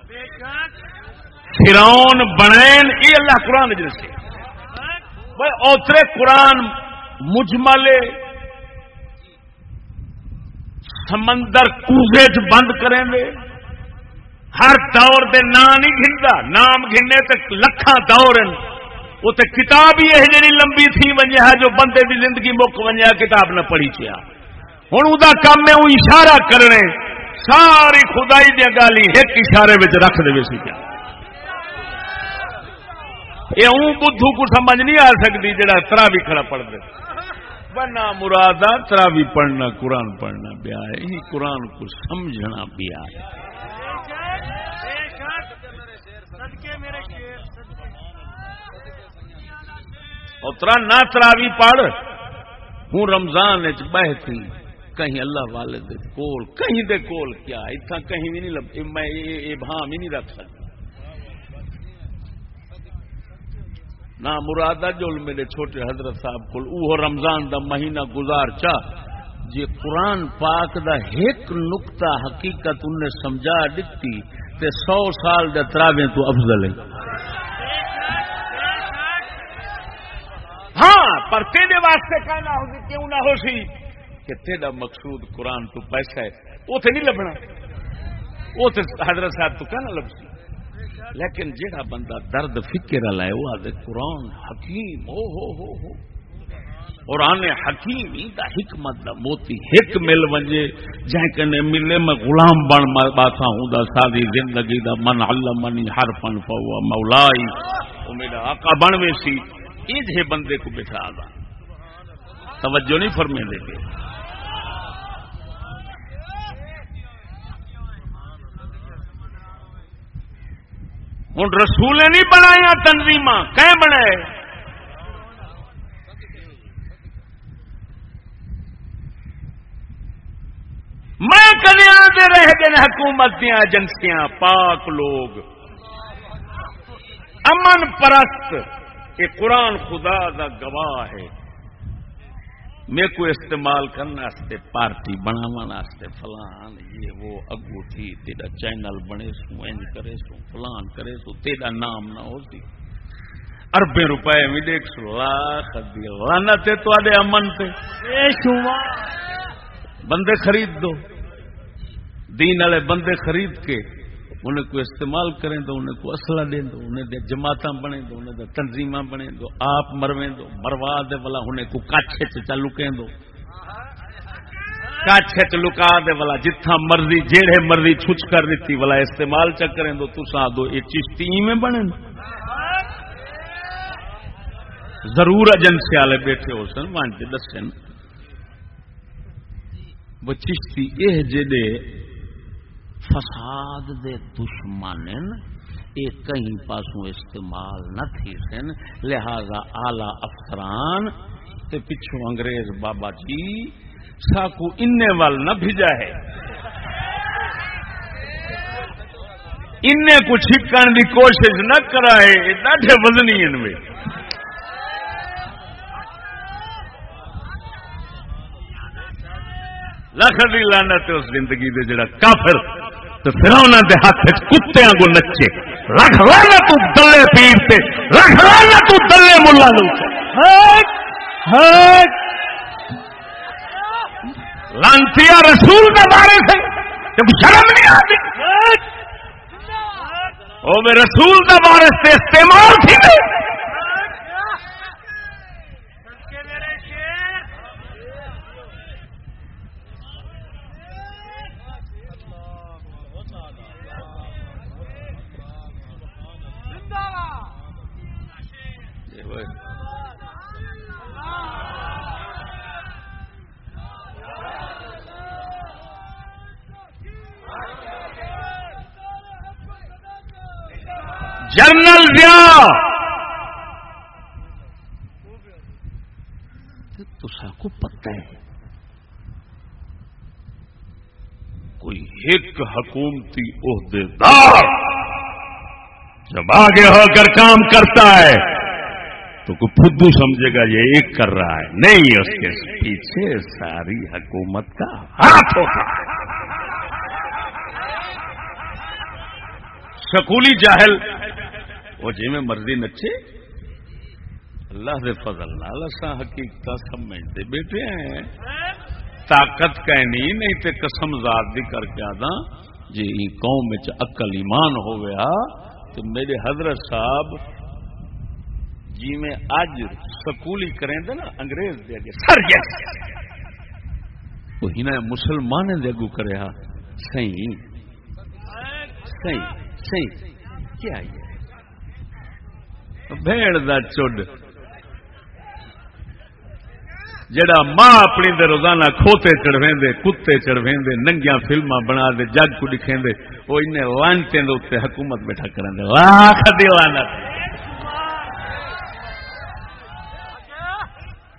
فرعون بنائن یہ اللہ قرآن جیسے بھائی، اوترے قرآن مجمل سمندر کوزے چ بند کریں گے۔ ہر دور دے نام نہیں گنتا نام گننے تک لکھاں دور ہیں۔ وہ تو کتاب ہی یہ جی لمبی تھی ونجے ہے جو بندے دی زندگی مک ونجے کتاب نہ پڑھی چیا ہوں وہ کام ہے وہ اشارہ کرنے۔ ساری خدائی دیا گالی ایک اشارے رکھ دے سی کیا۔ یہ ہوں بدھو کو سمجھ نہیں آ سکتی جڑا ترا بھی کھڑا پڑھ دے۔ بنا مراد ترا بھی پڑھنا، قرآن پڑھنا بیا ہے۔ یہ قرآن کو سمجھنا بیا ہے۔ اترا نہ تراوی پڑھ۔ ہوں رمضان بہتی کہیں اللہ والے دے کول، کہیں دے کول کیا اتنا کہیں بھی نہیں لب، میں یہ بھام ہی نہیں رکھ سکتا۔ نہ مرادہ جو میرے چھوٹے حضرت صاحب کو وہ رمضان دا مہینہ گزار چا جی قرآن پاک دا ایک نقطہ حقیقت انہیں سمجھا دیتی تے سو سال دے تراویں تو افضل ہے ہاں پر تیرے واسطے کہنا ہو کیوں نہ ہو سی؟ کہ تیرا مقصود قرآن تو پیسہ ہے، وہ تو نہیں لبنا وہ تو حضرت صاحب تو کہنا لب سی لیکن جہاں بندہ درد فکر والا ہے، وہ آدھے قرآن حکیم، ہو ہو ہو ہو۔ قرآن حکیم، ہی دا حکمت، دا موتی ہک مل ونجے۔ جائیں کنے ملے میں غلام بن باتا ہوں دا سادی زندگی دا، من علمنی حرفن فوا مولائی۔ وہ میرا آقا بن میں سی یہ بندے کو بٹھا دا۔ توجہ نہیں فرمے دے ہوں رسولے نہیں بنایا تنظیم کہ بنائے؟ میں کدیا دے رہ گئے حکومت دیا ایجنسیاں، پاک لوگ۔ امن پرست، یہ قرآن خدا دا گواہ ہے۔ میرے کو استعمال کرنے پارٹی بناو فلان یہ وہ اگو تھی تیرا چینل بنے سو اینج کرے سو فلان کرے سو تیرا نام نہ ہو سی۔ اربے روپے بھی دیکھ سو لاکھ لانا تے امن تے۔ بندے خرید دو۔ دین والے بندے خرید کے انہیں کو استعمال کریں تو انہیں کو اسلحہ دیں دو انہیں دے جماعت بنے دو انہیں دے تنظیم بنے دو آپ مرویں دو مروا دے والا انہیں کو کاچھے چا لکیں دو کاچھے چ لکا دے والا جتھا مرضی جیڑے مرضی چھچ کر دیتی والا استعمال چ کریں دو تسا دو یہ چشتی میں بنے ضرور ایجنسی والے بیٹھے ہو سن مان کے دسن وہ چشتی یہ جڑے فساد دے دشمن یہ کہیں پاسوں استعمال نہ تھی سن، لہذا آلہ افسران تے پچھو انگریز بابا جی ساکو ان وال نہ بھیجا ہے۔ ان کو چھکن دی کوشش نہ کرائے ڈاڈے وزنی ان میں لکھ دی لانت اس زندگی دے جڑا کافر تو پھر انہوں دے ہاتھ کتے کو نچے۔ رکھ لانا تو دلے پیر سے رکھ لانا تو دلے ملا لو لانتی رسول کے بارے سے شرم نہیں آتی؟ وہ میں رسول کا بارے سے استعمال تھی جنرل دیا تو کو پتہ ہے کوئی ایک حکومتی عہدے دار جب آگے ہو کر کام کرتا ہے تو کوئی خود سمجھے گا یہ ایک کر رہا ہے۔ نہیں، اس کے پیچھے ساری حکومت کا ہاتھ ہوتا ہے۔ سکولی جاہل۔ وہ جی میں مرضی نچے اللہ دے فضل نال اسا حقیقت سمجھتے بیٹھے ہیں۔ طاقت کہنی نہیں تے قسم ذات دی کر کے آدا جی قوم وچ ایمان ہو گیا تو میرے حضرت صاحب جی میں اج سکولی کریں دے نا، انگریز دے اگے، سر یس وہ ہنا مسلمان دے اگو کرے ہا صحیح۔ صحیح۔ صحیح۔ کیا ہے بھیڑ دا چڈ۔ جڑا ماں اپنی دے روزانہ کھوتے چڑھویں دے کتے چڑھویں دے ننگیاں فلما بنا دے، جگ کو لکھیں دے وہ ان لانچے اتنے حکومت بیٹھا کریں دے۔ لاکھ دیوانا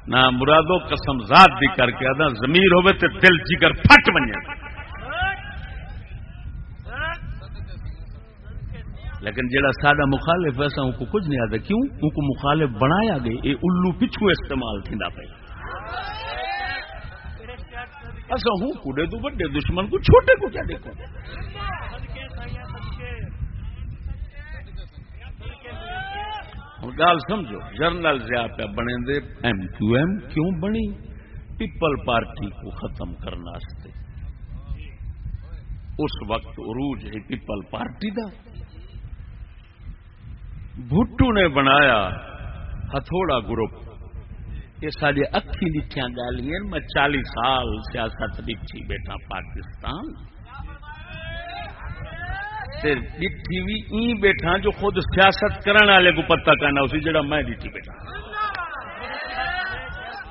نہ مرادو قسم ذات دی کر کے آدھا زمیر ہوئے تے دل جگر پھٹ بنے لیکن جڑا سادہ مخالف ایسا ان کو کچھ نہیں آتا۔ کیوں؟ ان کو مخالف بنایا گئے یہ الو پچھو استعمال تھی پہ ایسا ہوں کڑے تو بڑے دشمن کو چھوٹے کو کیا دیکھو؟ گال سمجھو، جرنل ضیا پہ بنے دے، ایم کیو ایم کیوں بنی؟ پیپل پارٹی کو ختم کرنا اس وقت عروج ہے پیپل پارٹی دا۔ بھٹو نے بنایا ہتھوڑا گروپ۔ یہ ساری اکھی لکھیاں گالیاں میں چالیس سال سیاست لکھی بیٹھا پاکستان۔ لکھی بھی این بیٹھا جو خود سیاست کرنے والے کو پتہ کرنا، اسی جڑا میں لکھی بیٹھا۔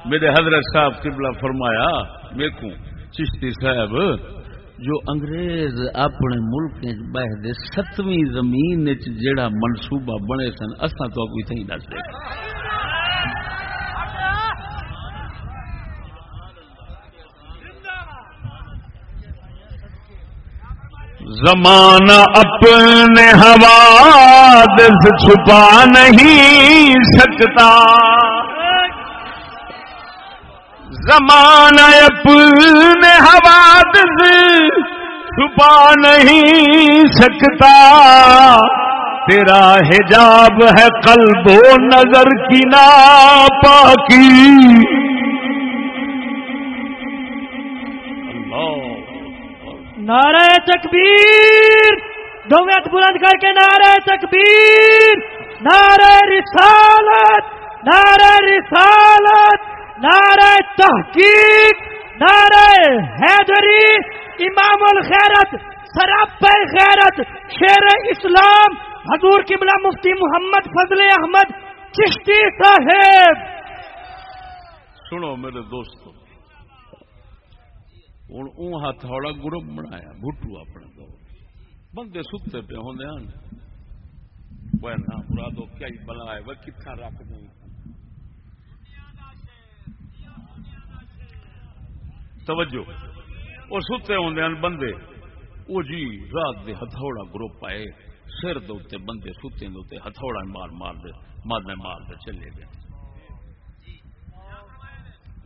میرے حضرت صاحب قبلہ فرمایا میکوں چشتی صاحب، جو انگریز اپنے ملک بہدے ستویں زمین جڑا منصوبہ بنے سن اصا تو کوئی تھی دس دے زمانہ اپنے حوادث چھپا نہیں سکتا۔ زمانہ اپنے حوادث چھپا نہیں سکتا۔ تیرا حجاب ہے قلب و نظر کی ناپاکی۔ نعرہ تکبیر دوت بلند کر کے نعرہ تکبیر، نعرہ رسالت نعرہ رسالت، نعرہ تحقیق، نعرہ حیدری، امام الخیرت، سراب خیرت شیر اسلام، حضور قبلہ مفتی محمد فضل احمد، چشتی صاحب۔ سنو میرے دوستو ہوں اون ہاتھ ہوڑا گروپ بنایا بھٹو اپنے دو بندے ستے پہ ہوں نہ مرادو کیا ہی بلا ہے وہ کتنا رکھ دیں توجہ وہ ستے ہوں بندے وہ جی رات دے ہتھوڑا گروپ آئے سر دے بندے ستے دے ہتھوڑا مار مار دے مارنے مار دے چلے گئے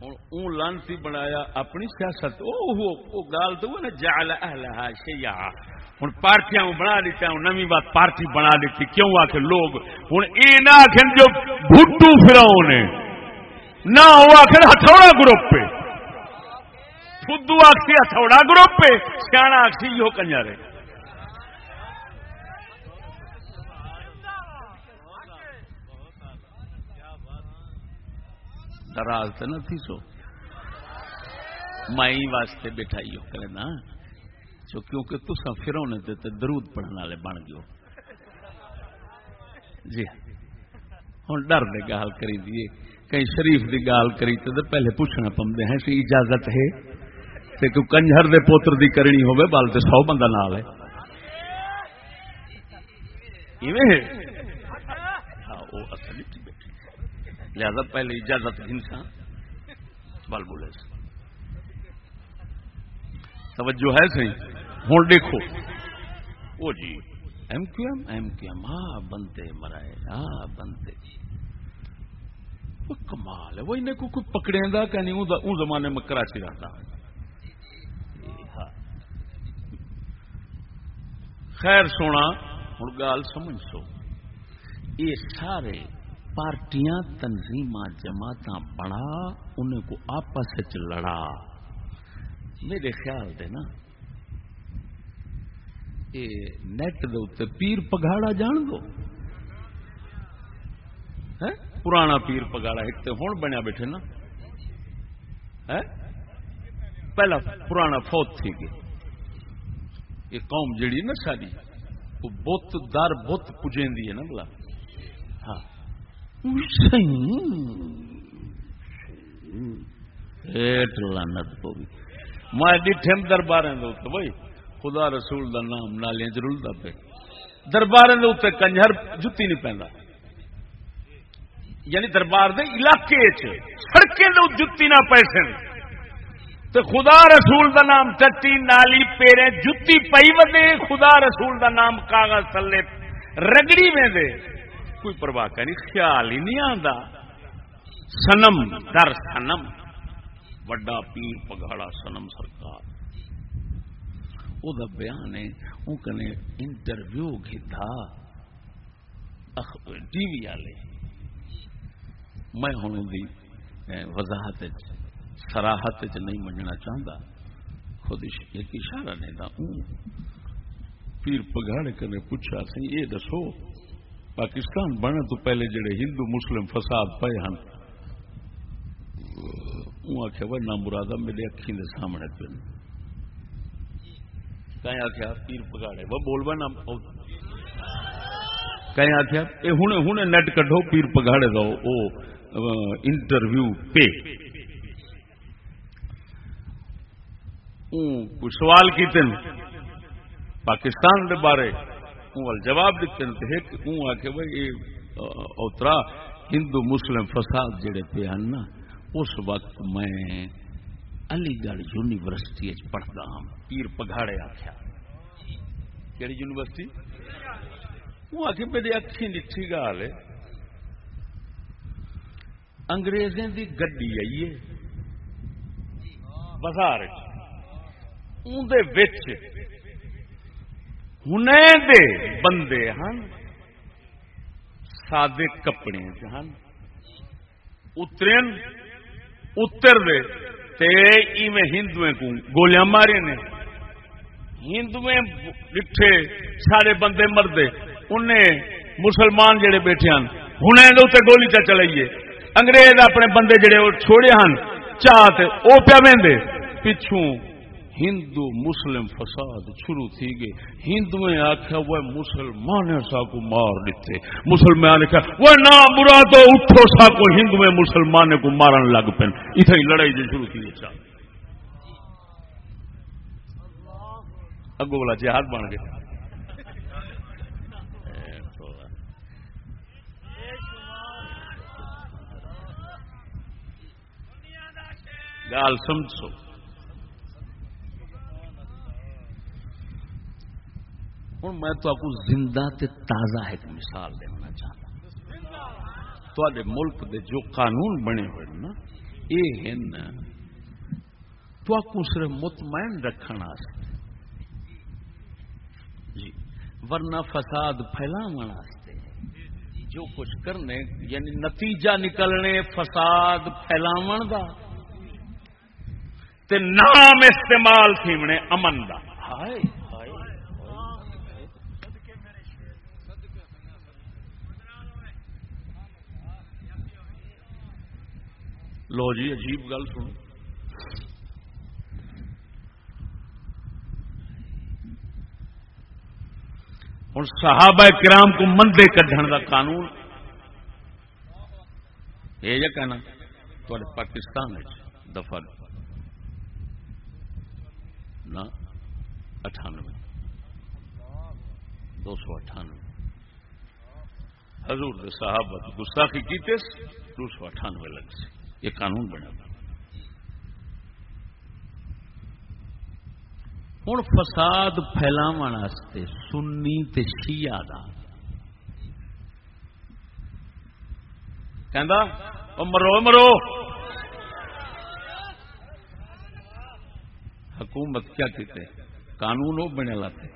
ہوں اون لانتی بنایا اپنی سیاست او گال تو نا جال اہلہا شیا ہوں پارٹیاں بنا لیتا ہوں نمی بات پارٹی بنا لیتی کیوں آ کے لوگ ہوں یہ نہ آخر جو بھٹو پھراؤ نے نہ وہ آخر ہتھوڑا گروپ پہ فدو آخسی ہتھوڑا گروپ پہ سیاح آخسی یہ کنجر ہے دراز تو نہ تھی سو۔ مائی واسطے بٹھائی ہو کرے نا جو کیونکہ تسا فرونے تے تے درود پڑھنے والے بن گئے جی ہوں ڈر دے گال کری دیے کہیں شریف دی گال کری تے پہلے پوچھنا پمدے ہیں سی اجازت ہے؟ تے کوئی کنجر دے پوتر دی کرنی ہوے بال تے سو بندہ نال ہے۔ ایویں ہے ہاں وہ اصل لہذا پہلے اجازت انسان بال بولے توجہ ہے صحیح؟ ہوں دیکھو۔ وہ جی M Q M? M Q M. ہاں بنتے مرائے ہاں بنتے جی۔ وہ کمال ہے، وہ انہیں کو کوئی پکڑے گا کہ نہیں ان زمانے میں کراچی رہتا۔ خیر سونا ہوں گال سمجھ سو۔ یہ سارے پارٹیاں تنظیم جماعت بڑا انہیں کو آپس لڑا۔ میرے خیال دے نا یہ نیٹ دے پیر پگاڑا جان دو۔ پرانا پیر پگاڑا ایک تو ہوں بنیا بیٹھے نا۔ پہلا پرانا فوت تھی گئی یہ قوم جڑی نا ساری وہ بت در بت پجیں ہے نا بلا۔ لانت پو میں ڈٹھم دربار بھائی خدا رسول دا نام نالیاں چ رلتا پہ دربار کنجر جتی نہیں پہنتا یعنی دربار دے علاقے سڑکیں جتی نہ پیسے تو خدا رسول دا نام چٹی نالی پیرے جتی پئی ودے خدا رسول دا نام کاغذ تھلے رگڑی میں دے کوئی پرواہ کرنی، خیال ہی نہیں آتا سنم در سنم وڈا پیر پگاڑا سنم سرکار۔ وہ بیان ہے وہ کنے انٹرویو کیتا۔ ٹی وی والے۔ میں ہوں دی وضاحت سراہت چ نہیں مننا چاہتا خود ایک اشارہ نہیں تھا پیر پگاڑے کنے پوچھا سی یہ دسو۔ پاکستان بننے تو پہلے جڑے ہندو مسلم فساد پے ہیں وہ آخیا بھائی نہ مرادہ میرے اکھی کے سامنے پہ کہیں آخیا پیر پگاڑے وہ بول بھائی نہ کہیں آخیا یہ ہوں ہوں نیٹ کڈو پیر پگاڑے دو او انٹرویو پہ سوال کیتے پاکستان کے بارے۔ جواب دیتے ہیں آ کے بھائی اوترا ہندو مسلم فساد جڑے پہ ہیں نا، اس وقت میں علی گڑھ یونیورسٹی پڑھتا ہوں پیر پگاڑے آخیا کہڑی یونیورسٹی؟ وہ آ کے میری اکھی نٹھی گال ہے۔ انگریزیں دی گڈی آئیے بازار اندر ہنے دے بندے ہیں سادے کپڑے ہیں اترین اتر دے تے ایویں ہندویں کو گولیاں مارے نے ہندویں ڈٹھے سارے بندے مردے انہیں مسلمان جڑے بیٹھے ہیں ہوں اتنے گولی چا چلائیے انگریز اپنے بندے جڑے وہ چھوڑے ہیں چاہتے وہ پیا وے پچھوں ہندو مسلم فساد شروع تھی گئے ہندو آخیا وہ مسلمان سا کو مار دیتے۔ مسلمان آخیا وہ نہ برا تو اٹھو سا کو ہندو مسلمان کو مارن لگ پے اتنے لڑائی جو شروع کی چاہ اگو والا جہاد بن گیا۔ گال سمجھو۔ ہوں، میں تو آپ کو زندہ تے تازہ ایک مثال دینا چاہتا تے ملک دے جو قانون بنے ہوئے نا یہ ہیں تو آپ کو صرف مطمئن رکھنا جی ورنہ فساد پھیلاو جو کچھ کرنے یعنی نتیجہ نکلنے فساد پھیلاو دا۔ تے نام استعمال تھی امن دا۔ ہائے۔ لو جی عجیب گل سنو۔ ہوں صحابہ کرام کو مندے کھن کا قانون۔ یہ کہنا پاکستان دفعہ نہ اٹھانوے، دو سو اٹھانوے۔ حضور صاحب گستاخی کی دو سو اٹھانوے لگ سی یہ قانون بنا ہوں فساد پھیلاو سنی تے شیعہ دا۔ مرو مرو۔ حکومت کیا کہتے قانون وہ بنے لاتے۔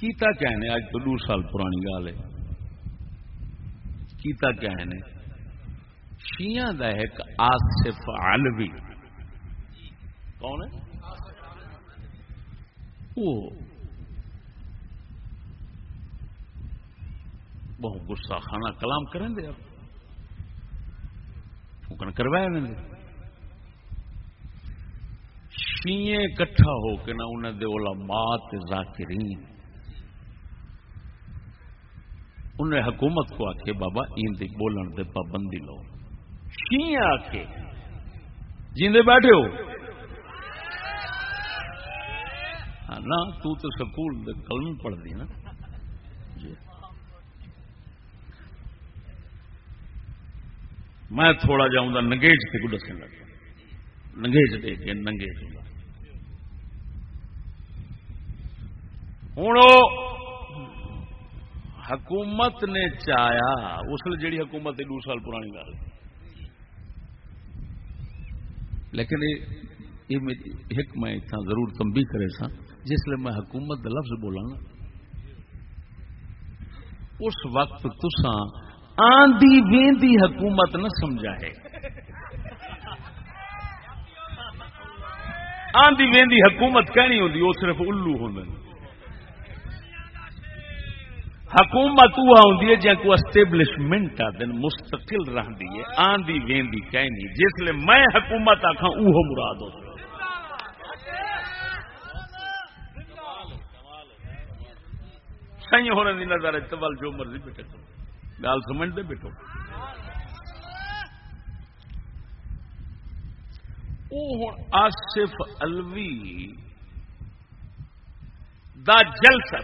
کیتا کیا ہے آج تو دو سال پرانی گال ہے۔ کیتا کیا ہے شیعہ دا ایک آصف علوی؟ کون ہے؟ وہ بہت گسا خانہ کلام کریں دے اب فکن کروایا دیں شیئے کٹھا ہو کے نہ انہیں دے علماء ذاکرین۔ انہیں حکومت کو آکے بابا این دی بولن دے پابندی لو۔ شیئے آکے جیندے بیٹھے ہو۔ ہاں نا تو تو سکول کلم پڑھ دی نا۔ جی۔ میں تھوڑا جاؤں گا نگیج تے کو دسن لگا نگیج دے کے نگیج ہوں ہوں حکومت نے چایا اس لیے حکومت دو سال پرانی گل لیکن ایک میں اتنا ضرور تمبی کرے سا، جس لیے میں حکومت لفظ بولا نا اس وقت تسان آندھی ویندی حکومت نہ سمجھا ہے آندھی ویندی حکومت کہنی ہوتی وہ صرف الو ہوں حکومت وہ آدھی ہے جن کو اسٹیبلشمنٹ آ دن مستقل رہی ہے، آندھی ویندی کہنی، جس لیے میں حکومت آخا وہ مراد ہو۔ سی ہونے کی نظر اتبال جو مرضی بیٹھے گال سمجھتے بیٹھو۔ وہ آصف الوی دا جلسہ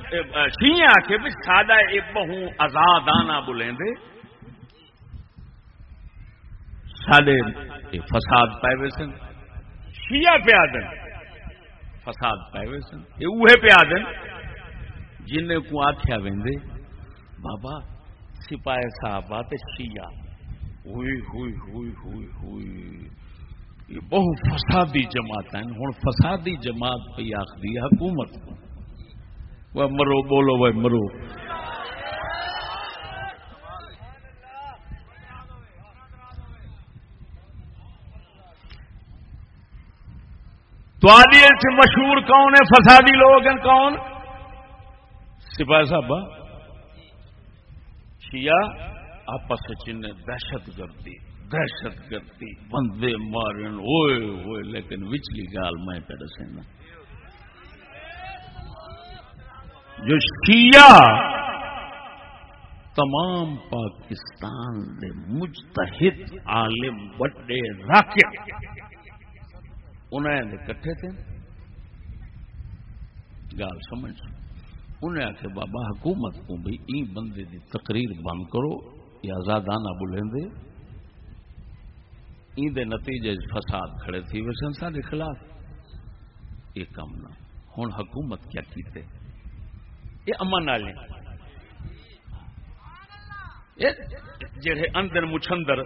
شیعہ کے بھی سادہ ایک بہو آزادانہ بولیں دے سادے فساد پائے ہوئے سن۔ شیعہ پہ آدن فساد پائے ہوئے سن۔ یہ اوہے پہ آدن جن کو آخیا وے بابا، سپاہی صاحب تے شیعہ۔ ہوئی ہوئی ہوئی ہوئی ہوئی۔ یہ بہو فسادی جماعت ہیں۔ ہوں فسادی جماعت پہ آخری حکومت کو۔ وہ مرو بولو وہ مرو تو سے مشہور کون ہے فسادی لوگ ہیں کون سپاہی صاحب شیعہ آپس چن دہشت گردی دہشت گردی بندے مارن ہوئے ہوئے لیکن وچلی گال میں کر سینا جو شیعہ تمام پاکستان دے مجتہد عالم بڑے راکٹ انہیں کٹھے تھے۔ گال سمجھ۔ انہیں آخر بابا حکومت کو بھی این بندے دی تقریر بند کرو یا آزادانہ بلیں دے۔ این دے نتیجے فساد کھڑے تھی۔ وہ سنسار کے خلاف یہ کام نہ۔ ہوں حکومت کیا کیتے؟ یہ امن والے جڑے اندر مچھندر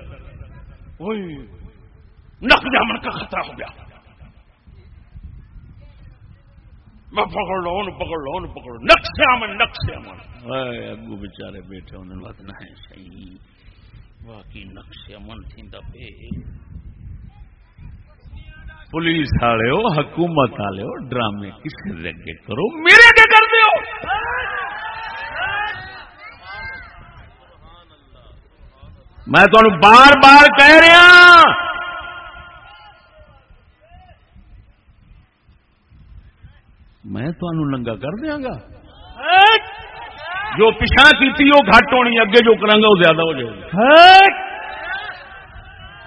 نق جامن کا خطرہ ہو گیا۔ میں پکڑ لو پکڑ لو پکڑ لو۔ نقشے امن نقشے امن۔ اگو بچارے بیٹھے، انہوں نے ہے صحیح باقی نقشے امن تھی پہ پولیس والے ہو، حکومت والے ہو، ڈرامے کسی لگے کرو۔ میرے کے میں تمہیں بار بار کہہ رہا میں تمہوں ننگا کر دیا گا۔ جو پچھا کی وہ گھٹ ہونی اگے جو کرا وہ زیادہ ہو جائے گا۔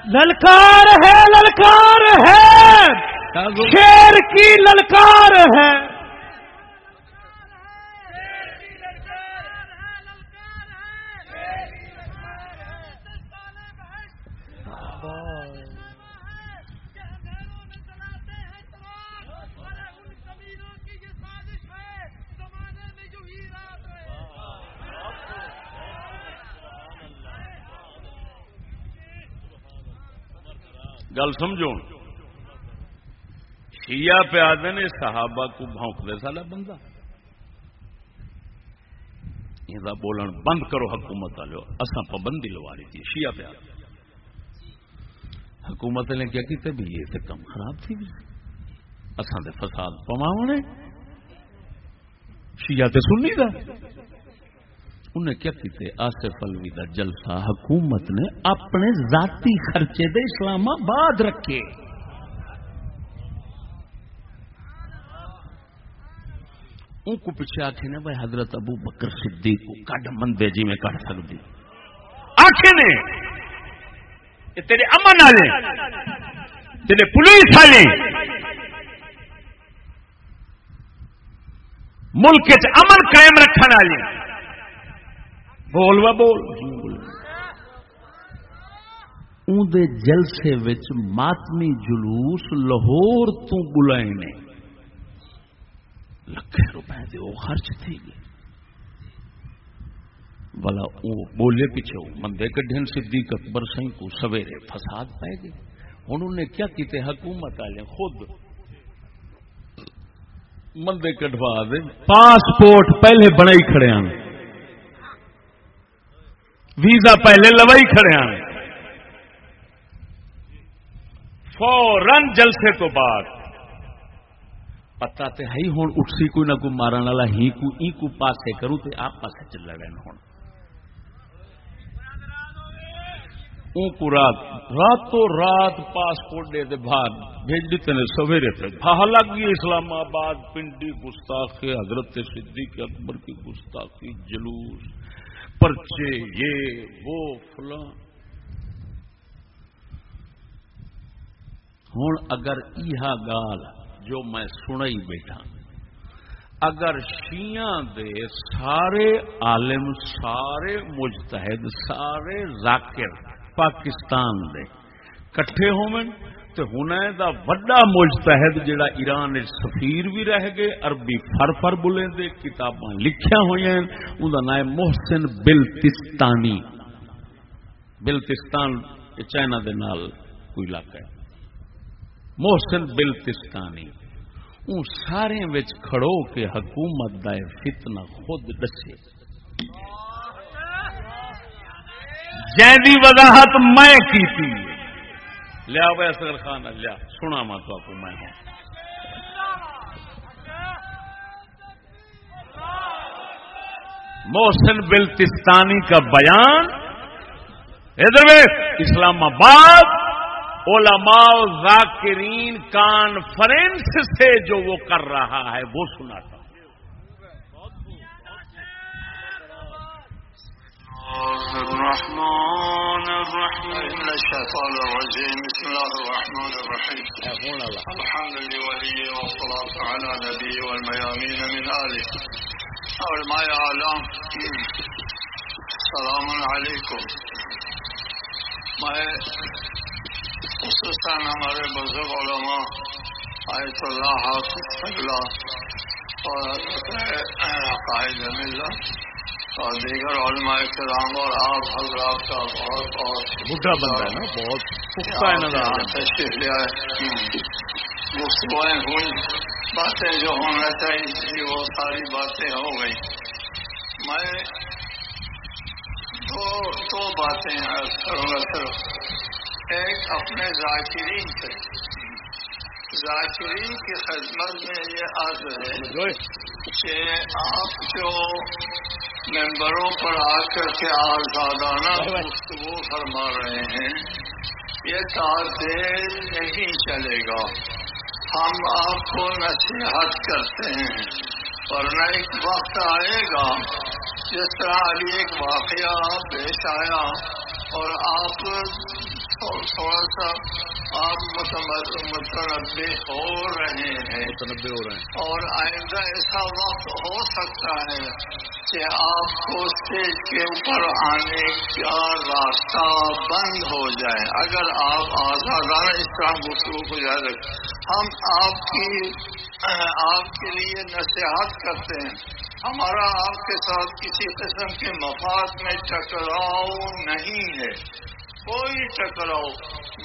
للکار ہے للکار ہے۔ شیر کی للکار ہے۔ گل سمجھو شیعہ پہ آدھے نے صحابہ کو بھونک دے سالا بندہ۔ یہ بولن بند کرو حکومت والے اصا پابندی لوا رہی تھی شیعہ پہ آدھے حکومت نے کیا کیتے بھی یہ تو کم خراب تھی بھی۔ اصا دے فساد پواونے شیعہ تے سننی دا۔ انہیں کیا کیتے آصف الوی کا جلسہ، حکومت نے اپنے ذاتی خرچے دے اسلام آباد رکھے۔ ان کو پیچھے آخے نے، بھائی حضرت ابو بکر صدیق کو کڈ مندے جی میں کٹ سکتی آخے نے تیرے امن والے، تیرے پولیس والے، ملک امن قائم رکھنے والے۔ بول وا بول اندر جلسے وچ ماتمی جلوس لاہور تو بلائے نے لکھے روپے دے وہ خرچ تھی گئے والا بولے پیچھے مندے کڈھن صدیق اکبر سی کو سویرے فساد پائے گئے ہوں انہوں نے کیا کیتے حکومت والے خود مندے کٹوا دے پاسپورٹ پہلے بنائی کھڑے ہیں ویزا پہلے لوائی کھڑے ہیں۔ فورن جلسے تو بعد۔ پتا تو ہے ہوں اٹھسی کوئی نہ کوئی مارن والا، ہی کو، ای کو پاسے کروں تو آپ پاسے چل رہے ہیں ہوں کو رات راتوں رات پاسپورٹ دے دے بعد بھیج دیتے ہیں، سویرے تھے بھا لگ گئی اسلام آباد، پنڈی گستاخ حضرت صدیق اکبر کی گستاخی، جلوس۔ پرچے، یہ، وہ، فلاں۔ ہوں اگر یہ گال جو میں سنائی بیٹھا، اگر شیاں دے سارے عالم، سارے مجتہد، سارے ذاکر پاکستان دے کٹھے تو ہن دا وڈا مجتہد جڑا ایران سفیر بھی رہ گئے، عربی فر فر بولیں دے کتاباں لکھیا ہوئی ہیں، ان دا نام محسن بلتستانی۔ بلتستان چائنا دے نال کوئی علاقہ ہے۔ محسن بلتستانی۔ ان سارے وچ کھڑو کے حکومت دا فتنہ خود دسے۔ جی وضاحت میں کی تھی لیا اصغر خان، لیا سنا میں تو آپ میں ہوں۔ محسن بلتستانی کا بیان۔ ادھر اسلام آباد، علماء ذاکرین کانفرنس سے جو وہ کر رہا ہے، وہ سنا تھا الرحمن الرحيم. من الشيطان الرجيم. بسم الله الرحمن الرحيم. الحمد لله والصلاة على نبي والميامين من آله. علماء عالم سلام علیکم میں خصوصاً ہمارے بزرگ علماء، آیت اللہ، حافظ اور قائد ملت اور دیگر علماء کرام اور آپ حضرات کا بہت بہت بڈھا بندہ ہے نا بہت پختہ نظر تشریف آئے گفتگویں ہوئی باتیں جو ہونا چاہیے وہ ساری باتیں ہو گئی۔ میں دو دو باتیں کروں گا صرف۔ ایک اپنے ذاکرین سے۔ ذاکرین کی خدمت میں یہ عرض ہے کہ آپ جو ممبروں پر آ کر کے آزادانہ گفتگو فرما رہے ہیں۔ یہ تعدیر نہیں چلے گا۔ ہم آپ کو نصیحت کرتے ہیں۔ ورنہ ایک وقت آئے گا جس طرح ابھی ایک واقعہ پیش آیا اور آپ تھوڑا سا آپ متنبع ہو رہے ہیں۔ متنبع ہو رہے ہیں۔ اور آئندہ ایسا وقت ہو سکتا ہے کہ آپ کو اسٹیج کے اوپر آنے کا راستہ بند ہو جائے۔ اگر آپ آزادانہ اس طرح گفتگو کو یاد رکھیں ہم آپ کی آپ کے لیے نصیحت کرتے ہیں۔ ہمارا آپ کے ساتھ کسی قسم کے مفاد میں ٹکراؤ نہیں ہے۔ کوئی ٹکراؤ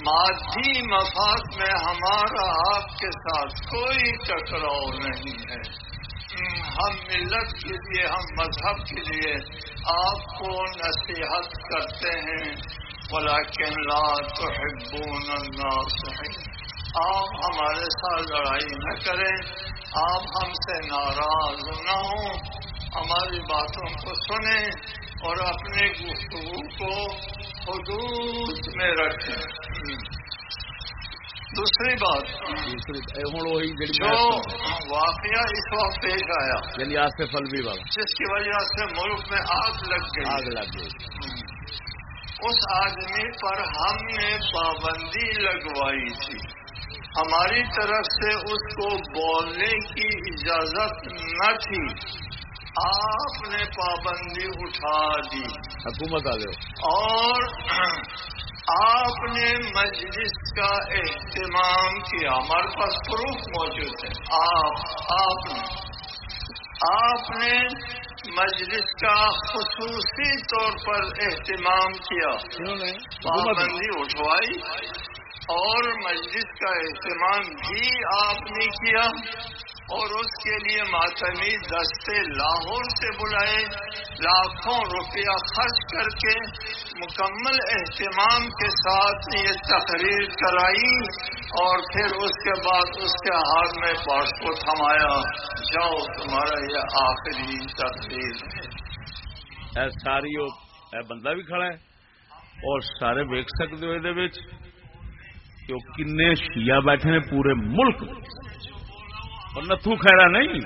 مادھی مفاد میں ہمارا آپ کے ساتھ کوئی ٹکراؤ نہیں ہے۔ ہم ملت کے لیے، ہم مذہب کے لیے آپ کو نصیحت کرتے ہیں۔ بلاکن لا تحبون الناس۔ آپ ہمارے ساتھ لڑائی نہ کریں۔ آپ ہم سے ناراض نہ ہوں۔ ہماری باتوں کو سنیں اور اپنے گفتگو کو حدود میں رکھیں۔ دوسری بات۔ جو واقعہ اس وقت پیش آیا یعنی آج سے فلوی والا جس کی وجہ سے ملک میں آگ لگ گئی۔ آگ لگ گئی۔ اس آدمی پر ہم نے پابندی لگوائی تھی۔ ہماری طرف سے اس کو بولنے کی اجازت نہ تھی۔ آپ نے پابندی اٹھا دی۔ حکومت گئے اور آپ نے مجلس کا اہتمام کیا۔ ہمارے پاس پروف موجود ہے۔ آپ آپ نے۔ آپ نے مجلس کا خصوصی طور پر اہتمام کیا۔ پابندی اٹھوائی۔ اور مجلس کا اہتمام بھی آپ نے کیا اور اس کے لیے ماتمی دستے لاہور سے بلائے لاکھوں روپیہ خرچ کر کے مکمل اہتمام کے ساتھ یہ تقریر کرائی اور پھر اس کے بعد اس کے ہاتھ میں پاسپورٹ تھمایا جاؤ، تمہارا یہ آخری تقریر ہے۔ ساری بندہ بھی کھڑا ہے اور سارے ویک سکتے ہو کہ کن شیعہ بیٹھے ہیں پورے ملک اور نتھو خیرا نہیں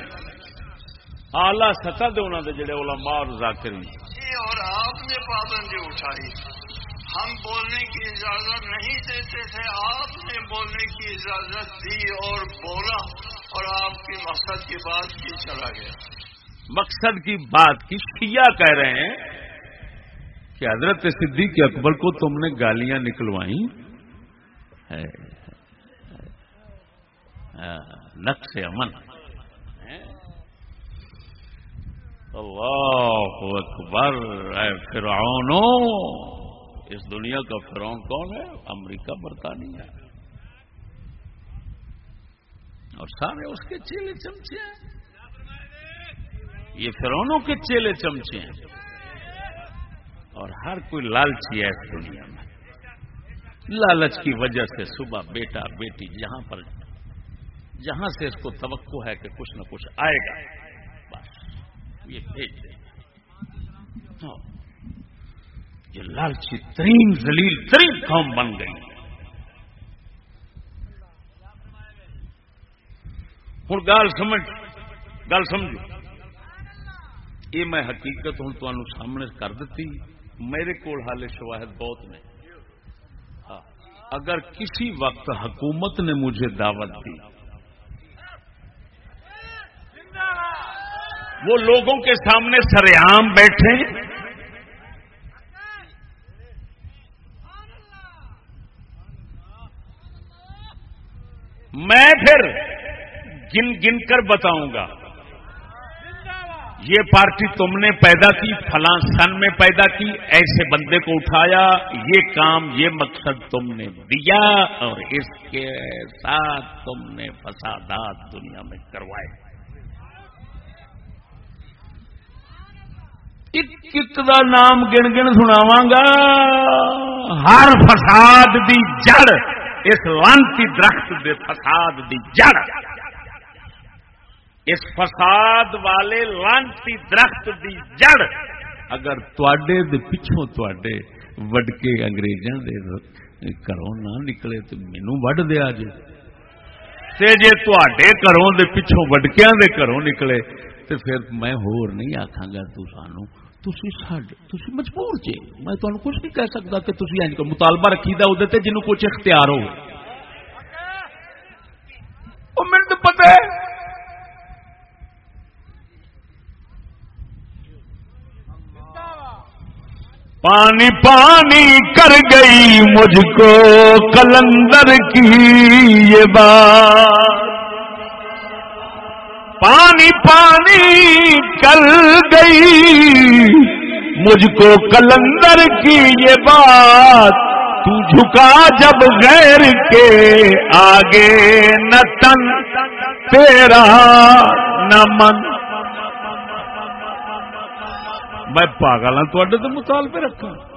آلہ سطح دے انہوں نے جڑے علماء اور ذاکر اور آپ نے پابندی اٹھائی۔ ہم بولنے کی اجازت نہیں دیتے تھے آپ نے بولنے کی اجازت دی اور بولا اور آپ کی مقصد کی بات کی چلا گیا۔ مقصد کی بات کی شیعہ کہہ رہے ہیں کہ حضرت صدیق اکبر کو تم نے گالیاں نکلوائی ہے نقش امن۔ اللہ اکبر، اے فرعونو، اس دنیا کا فرعون کون ہے؟ امریکہ برطانیہ۔ اور سارے اس کے چیلے چمچے ہیں۔ یہ فرونوں کے چیلے چمچے ہیں۔ اور ہر کوئی لالچی ہے اس دنیا میں۔ لالچ کی وجہ سے صبح بیٹا بیٹی جہاں پر جہاں سے اس کو توقع ہے کہ کچھ نہ کچھ آئے گا۔ بس، یہ بھیج دے۔ ہاں۔ یہ لالچی ترین زلیل ترین قوم بن گئی۔ ہوں، گال سمجھ۔ گل سمجھو۔ یہ میں حقیقت ہوں تمہیں سامنے کر دیتی۔ میرے کو حال شواہد بہت نے۔ اگر کسی وقت حکومت نے مجھے دعوت دی، وہ لوگوں کے سامنے سریام بیٹھے، میں پھر گن گن کر بتاؤں گا۔ یہ پارٹی تم نے پیدا کی، فلاں سن میں پیدا کی، ایسے بندے کو اٹھایا، یہ کام، یہ مقصد تم نے دیا اور اس کے ساتھ تم نے فسادات دنیا میں کروائے۔ ایک دا نام گن گن سناواں گا ہر فساد دی جڑ، اس لانتی درخت دے فساد دی جڑ۔ اس فساد والے لانتی درخت دی جڑ اگر تے پچھوں تے وڈکے اگریزوں کے گھروں نہ نکلے تو مینو وڈ دیا جی جی تے گھروں کے پچھوں وڈکیا کے گھروں نکلے تو پھر میں ہور نہیں آخا گا تو سانو تھی مجبور جی میں تمہیں کچھ نہیں کہہ سکتا کہ تھی مطالبہ رکھی دا ادھر جنوب کچھ اختیار ہو او میرے تو پتہ ہے۔ پانی پانی کر گئی مجھ کو کلندر کی یہ بات۔ پانی پانی کر گئی مجھ کو کلندر کی یہ بات۔ تو جھکا جب غیر کے آگے نہ تن، تیرا نہ من۔ میں پاگل ہوں تے تو مطالبے رکھا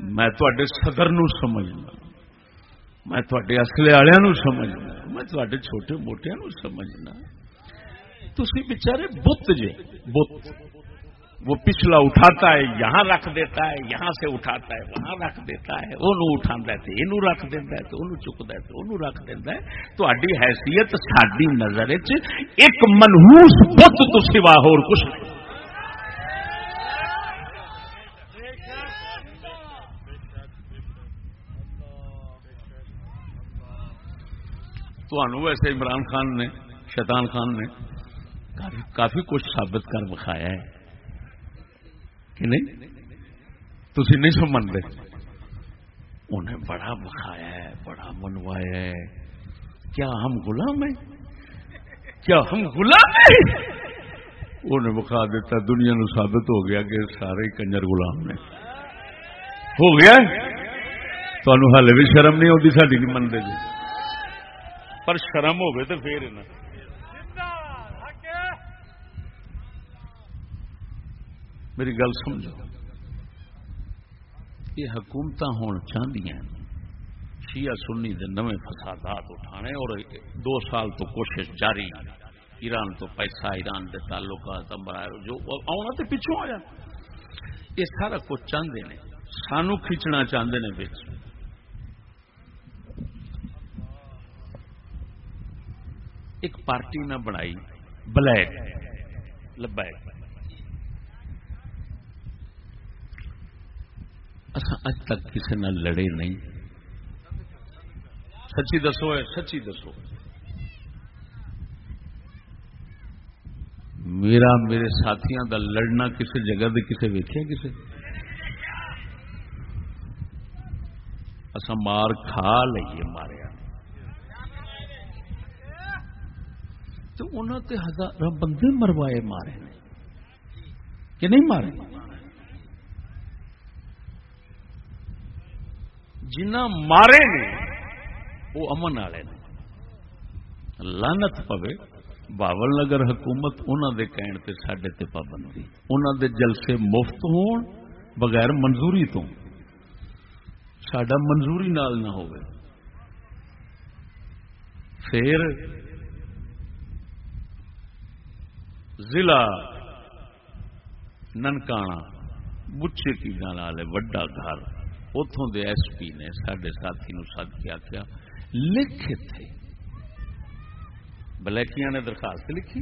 میں تے صدر نو سمجھنا۔ میں تے اصلے والوں سمجھنا۔ میں تے چھوٹے موٹیا نو سمجھنا۔ تھی بچارے بت جے، بت۔ وہ پچھلا اٹھاتا ہے، یہاں رکھ دیتا ہے، یہاں سے اٹھاتا ہے، وہاں رکھ دیتا ہے وہ اٹھا تو یہ رکھ دینا ہے تو چکتا ہے تو وہ رکھ دینا ہے۔ تو حیثیت ساری نظر ایک منہوس بت تو سوا ہو کچھ نہیں۔ تو ویسے عمران خان نے، شیطان خان نے کافی کچھ ثابت کر بکھایا ہے۔ کہ نہیں؟ تھی نہیں سمجھتے انہیں بڑا بخایا ہے، بڑا منوایا ہے۔ کیا ہم غلام ہیں؟ کیا ہم غلام ہیں؟ انہیں بخا دیتا، دنیا نو ثابت ہو گیا کہ سارے کنجر غلام نے ہو گیا تو ہال بھی شرم نہیں ہوتی ساری نہیں منتے جی۔ پر شرم ہوگی تو پھر میری گل سمجھو۔ یہ حکومت ہون چاہدیا شیعہ سنی دے نویں فسادات اٹھانے اور دو سال تو کوشش جاری۔ ایران تو پیسہ، ایران دے تعلقات جو آنا تو پچھوں آیا۔ یہ سارا کچھ چاہتے ہیں سانو کھچنا چاہتے ہیں بچ ایک پارٹی نہ بنائی، بلیک، لبیک۔ اج تک کسی نہ لڑے نہیں۔ سچی دسو ہے سچی دسو۔ میرا، میرے ساتھیوں کا لڑنا کسی جگہ دے کسی ویکیا کسی اصا مار کھا لیے ماریا۔ تو انہوں نے ہزار بندے مروائے مارے کہ نہیں مارے؟ جنہ مارے نے، وہ امن والے نے۔ لانت پوے باول نگر حکومت انہوں دے کہن تے سڈے تے پابندی۔ انہوں دے جلسے مفت ہون بغیر منظوری تو۔ سڈا منظوری نال نہ ہوئے پھر ضلع ننکانا، بچے کی گل والے وڈا گھر۔ اتوں دے ایس پی نے سڈے ساتھی نو سد کے آخیا لکھے تھے بلیکیاں نے درخواست لکھی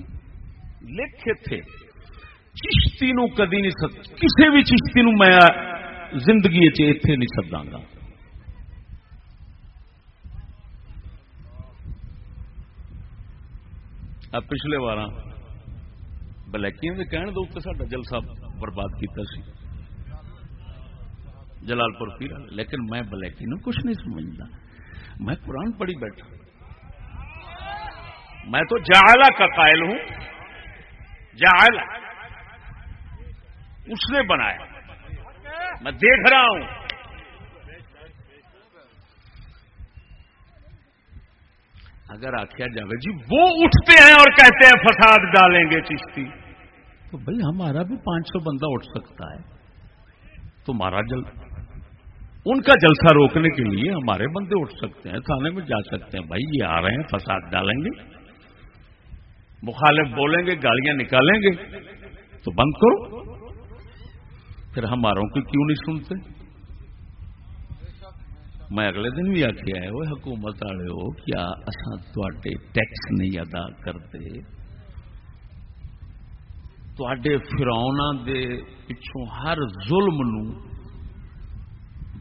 لکھے تھے چشتی نو کدی نہیں سد کسی بھی چشتی نو میں زندگی اتے نہیں سدا گا پچھلے بار بلیکیاں کے کہنے دو سا جلسہ برباد کیتا سی جلال پور پیر لیکن میں بلیکی نو کچھ نہیں سمجھتا۔ میں قرآن پڑھی بیٹھا۔ میں تو جاہلا کا قائل ہوں۔ جاہلا اس نے بنایا۔ میں دیکھ رہا ہوں۔ اگر آخیا جائے جی وہ اٹھتے ہیں اور کہتے ہیں فساد ڈالیں گے چشتی۔ تو بھائی ہمارا بھی پانچ سو بندہ اٹھ سکتا ہے۔ تمہارا جل ان کا جلسہ روکنے کے لیے ہمارے بندے اٹھ سکتے ہیں، تھانے میں جا سکتے ہیں۔ بھائی، یہ آ رہے ہیں، فساد ڈالیں گے۔ مخالف بولیں گے، گالیاں نکالیں گے۔ تو بند کرو۔ پھر ہماروں کی کیوں نہیں سنتے؟ میں اگلے دن بھی آخیا ہے وہ حکومت والے ہو، کیا اصا تے ٹیکس نہیں ادا کرتے؟ تے فرونا دے پچھوں ہر ظلم نو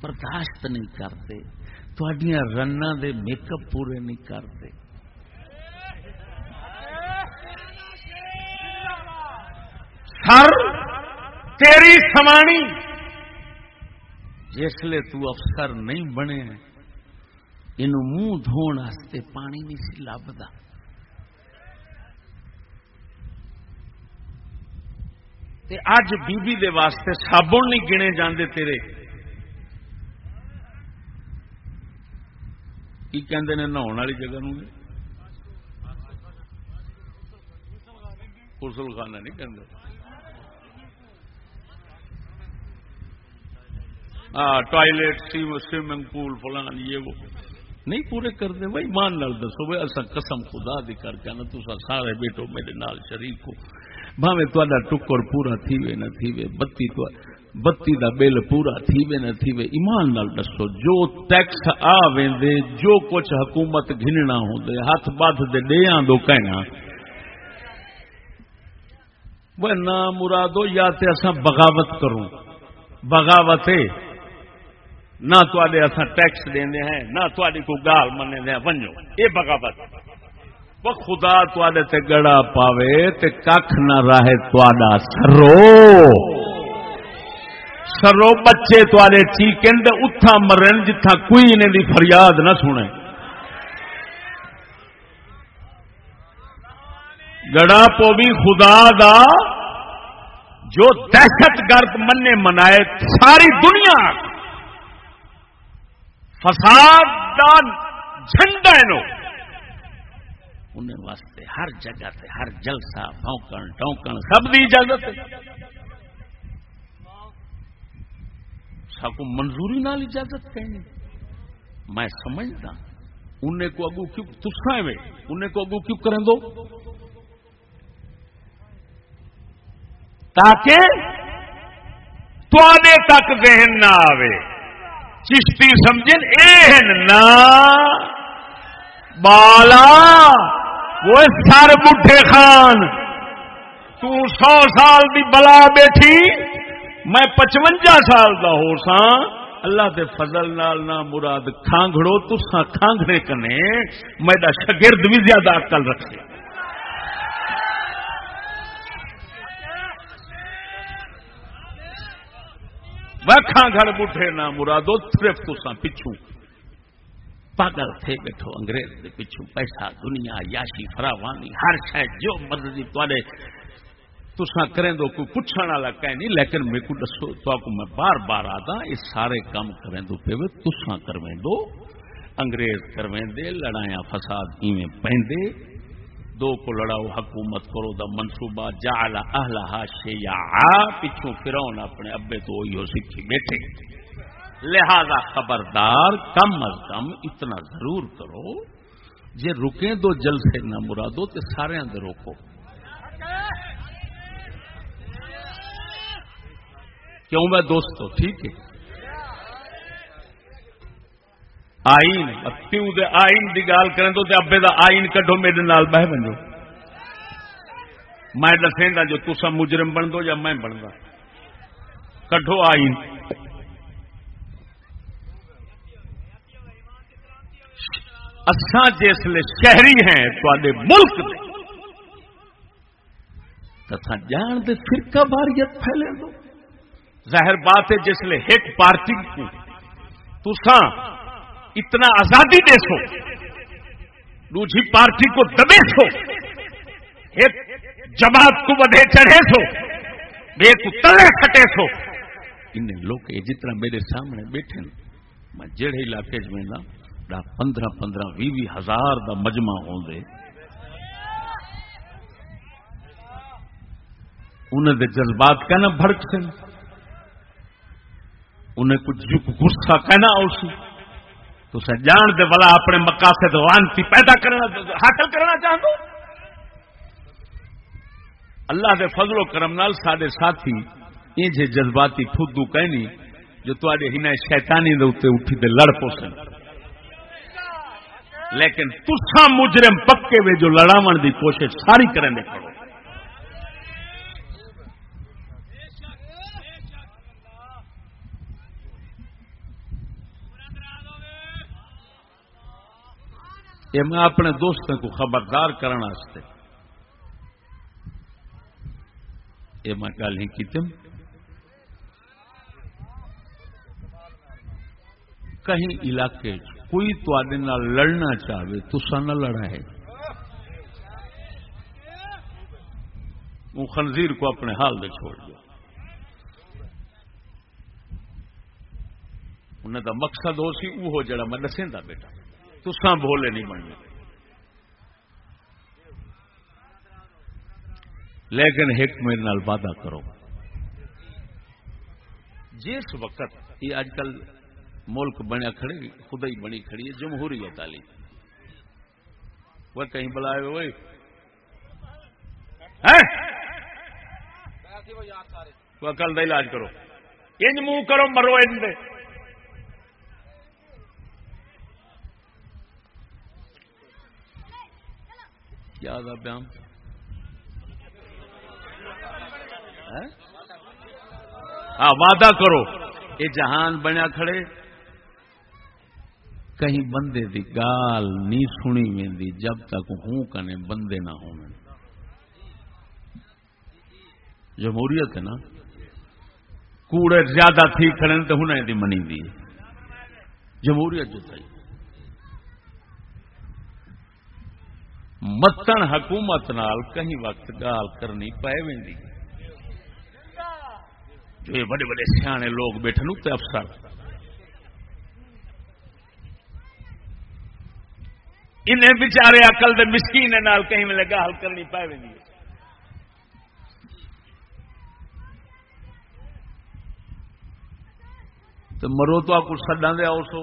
برداشت نہیں کرتے تھوڑیاں رن دے میک اپ پورے نہیں کرتے۔ سر، تیری سمانی۔ جسے تو افسر نہیں بنے یہ منہ دھونے پانی نہیں سی لبتا اج بی دے واسطے سابن نہیں گنے جاندے تیرے۔ کی کہندے نے نہاؤ والی جگہ نو غسل خانہ نہیں کہندے ہاں ٹوائلٹ سوئمنگ پول فلان یہ وہ نہیں پورے کر دے بھائی مان لال دسو بھائی اصا قسم خدا دی کر کے نا تصا سارے بیٹو میرے نال شریک ہو بھاوے تا ٹکر پورا تھی وے نہ تھی وے بتی تو بتی دا بل پورا تھی وے نہ تھی وے ایمان نال دسو، جو ٹیکس آ ویندے، جو کچھ حکومت گھننا ہوندے، ہاتھ بدھ دے دیاں دو کہنا۔ وہ نہ مرادو، یا تے اساں بغاوت کروں۔ بغاوت نہ تے اصا ٹیکس دے ہیں، نہ تاری کو گال من دیا ونجو یہ بغاوت۔ وہ خدا تواڈے تے گڑا پاوے تے کھ نہ رہے تا سرو۔ سرو بچے تے چیکن اتھا مرن جتھا کوئی انہیں دی فریاد نہ سنے۔ گڑا پوی خدا دا جو دہشت گرد منے منائے ساری دنیا۔ فساد دا جھنڈا نو۔ انہیں واسطے ہر جگہ تے ہر جلسہ بھونکن ٹونکن سب دی اجازت سب کو منظوری نال اجازت کہیں۔ میں سمجھتا انہیں کو اگو کیوں تسا انہیں کو اگو کیوں کریں دو تاکہ تو تک ذہن نہ آئے چشتی سمجھن اہن بالا وہ سر بٹھے خان، تو سو سال دی بلا بیٹھی۔ میں پچوجا سال دا ہو سا اللہ دے فضل نال نہ مراد کھانگڑو تسا کھانگڑے کنے میرا شگرد بھی زیادہ عقل رکھے۔ وکھا گھر بٹھے نہ مرادو صرف تسا پچھو پاگل تھے بیٹھو، انگریز دے پچھو پیسہ، دنیا، یاشی، فراوانی، ہر شاید جو مرضی تے تسا کریں دو کوئی پوچھنے والا کہ نہیں، لیکن میرے کو دسو تو کو میں بار بار آتا ہاں، یہ سارے کام کریں دو پہ تسا کرویں دو انگریز کرویں دے لڑایا فساد ایویں پہندے۔ دو کو لڑاؤ، حکومت کرو، دا منصوبہ، جعل اہلہا شیعا پچھوں فرعون اپنے ابے تو وہی سیکھی بیٹھے۔ لہذا خبردار، کم از کم اتنا ضرور کرو، جے رکیں دو، جلسے نہ مرادو، تے سارے اندر روکو کیوں میں دوستو ٹھیک ہے۔ آئین پیو دے آئین دی گال کریں تو تے ابے دا آئین کڈو میرے نال بہ بنو میں دسیں گا جو تسا مجرم بن دو یا میں بن گا کڈو آئین۔ اساں جسل شہری ہیں تے ملک دے۔ تتھا جان دے فرقہ واریت پھیلے دو۔ ظاہر بات ہے جسل ہٹ پارٹی کو تساں اتنا آزادی دے سو، دوسری پارٹی کو دبے سو ایک جماعت کو بدے چڑھے سو بے کو تلے کھٹے سو۔ ان لوگ جتنا میرے سامنے بیٹھے میں جڑے علاقے میں نا دا پندرہ پندرہ بھی بھی ہزار دا مجمع ہوں دے۔ انہیں دے جذبات کہنا بھڑک سے انہیں کچھ غصہ کہنا اسی تو سر جان دے والا اپنے مقاصد وانتی پیدا کرنا حاصل کرنا چاہتا اللہ دے فضل و کرم نال سارے ساتھی یہ جذباتی فدو کہنی جو تے ہن شیطانی دے اتنے اٹھی دے لڑ پوسن۔ لیکن تسا مجرم پکے وے جو لڑاون دی کوشش ساری کرنے دے کرو یہ میں اپنے دوستوں کو خبردار کرنے یہ میں گل ہی کی تم کہیں علاقے کوئی تے لڑنا چاہے تو نہ لڑا ہے وہ خنزیر کو اپنے حال میں چھوڑ دیا۔ انہیں کا مقصد ہو سی وہ جڑا میں دسیں بیٹا تسا بولے نہیں بننے۔ لیکن ایک میرے نال وعدہ کرو۔ جس وقت یہ اج کل ملک بنیا کھڑے خدا ہی بنی کھڑی ہے، جمہوریت والی وہ کہیں بلائے ہوئے وہ کل کا علاج کرو۔ ان منہ کرو، مرو ان کیا تھا بیان؟ ہاں وعدہ کرو یہ جہان بنیا کھڑے، کہیں بندے دی گال نہیں سنی وی جب تک ہوں کنے بندے نہ ہو جمہوریت ہے نا؟ کوڑے زیادہ تھی کھڑے تو ہوں دی منی دی۔ جمہوریت جو تھی متن حکومت نال کہیں وقت گال کرنی پائے وی جو یہ بڑے بڑے سیانے لوگ بیٹھے تے افسر۔ انہیں بچارے اقل دے مسکین نال کہیں میں لگا حل کرنی پائے وی تو مرو تو آپ سڈا دیا اس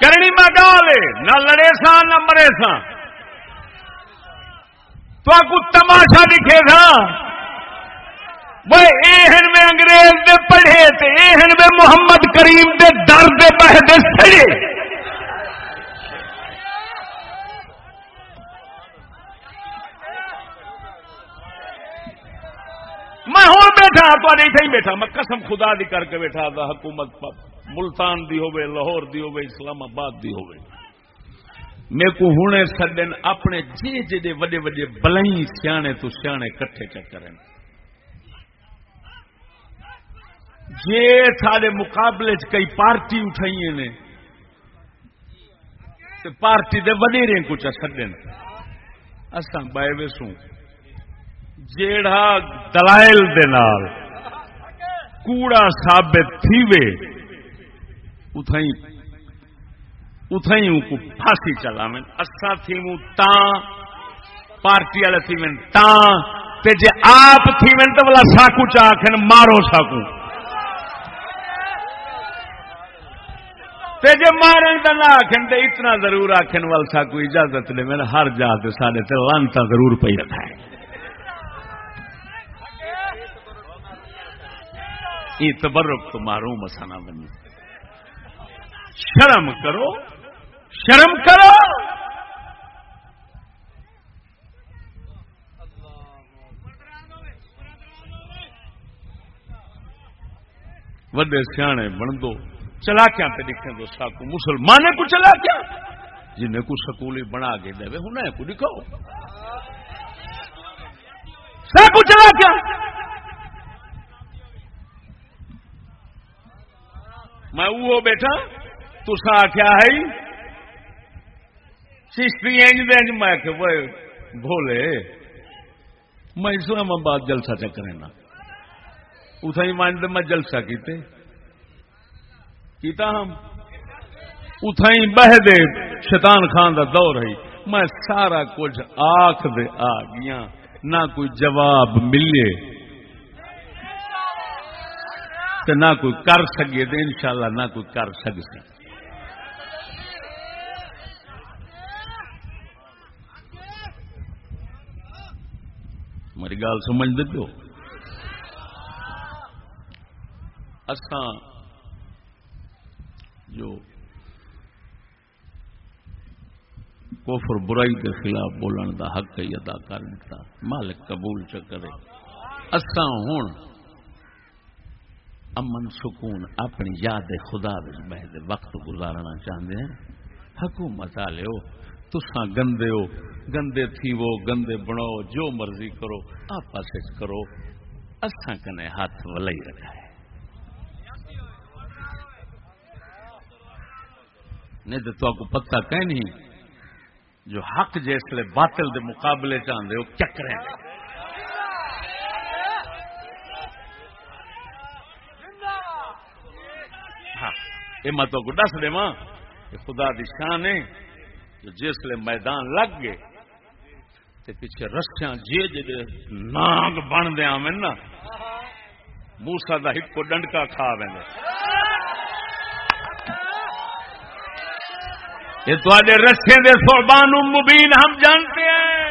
کرنی میں نہ لڑے سا نہ مرے سا تو آپ تماشا دکھے تھا وہ ایہن میں انگریز دے پڑھے تے ایہن میں محمد کریم دے در دے سڑے میں ہوں بیٹھا، تو ہی بیٹھا۔ میں قسم خدا دی کر کے بیٹھا تھا حکومت ملتان دی ہوئے لاہور دی ہوئے اسلام آباد دی ہوئے میرے کو ہوں سڈن اپنے جی جی وڈے وڈے بلئی سیانے تو سیانے کٹھے چکر جی سارے مقابلے چ کئی پارٹی اٹھائی نے پارٹی دے وڈیرے کچھ سڈن اصا بائے ویسوں جیڑا دلائل دے نال کوڑا ثابت تھی وے اتھائی اتھائی کو پھانسی چلا میں۔ اسا تھی مو تا پارٹی والے تھی میں تا تے جے آپ تھی میں تو بلا ساکو چاہن مارو ساکو۔ تے جے مارن دا نہ آکھن، تے اتنا ضرور آکھن وال ساکو اجازت لے میرے ہر جا تے ساڈے تے لانتا ضرور پئی رکھا ہے۔ یہ تبرک تو ماروں مسانہ بنی۔ شرم کرو۔ شرم کرو۔ وڈے سیانے بن دو چلا کیا پہ لکھیں دو ساکو۔ مسلمان کو چلا کیا جنہیں کو سکولی بنا کے دے انہیں کو لکھو۔ ساکو چلا کیا میں وہ بیٹھا تسا آخیا ہے چشتی انج دینج میں کہ وہ بھولے۔ میں اسلام آباد جلسہ چکر نا۔ اتائی مان میں جلسہ کیتے۔ کیتا ہم۔ اتائی بہ دے شیطان خان دا دور ہے میں سارا کچھ آخ دے آ گیا۔ نہ کوئی جواب ملے۔ تو نہ کوئی کر سکے تو انشاءاللہ نہ کوئی کر سکے۔ میری گال سمجھ دو اساں جو کوفر برائی کے خلاف بولن دا حق ہی ادا کر دیتا مالک قبول چکرے اساں ہوں امن سکون اپنی یاد خدا بہت وقت گزارنا چاہتے ہیں حکومت والے ہو گندے ہو، گندے تھی وہ گندے بناؤ، جو مرضی کرو آپس کرو۔ اساں کنے ہاتھ ولائی رکھا ہے۔ نہیں تو آپ کو پتہ کہ نہیں، جو حق جیسے باطل دے مقابلے چاہتے ہو چکرے ہاں یہ میں تو دس دے خدا دی شان ہے۔ جو جسے میدان لگ گئے، تے پیچھے رسیاں جے جے ناگ بن دیا میں نا۔ موسا دا ہٹ کو ڈنڈکا کھا وے یہ تے رسے دے صوبان مبین ہم جانتے ہیں۔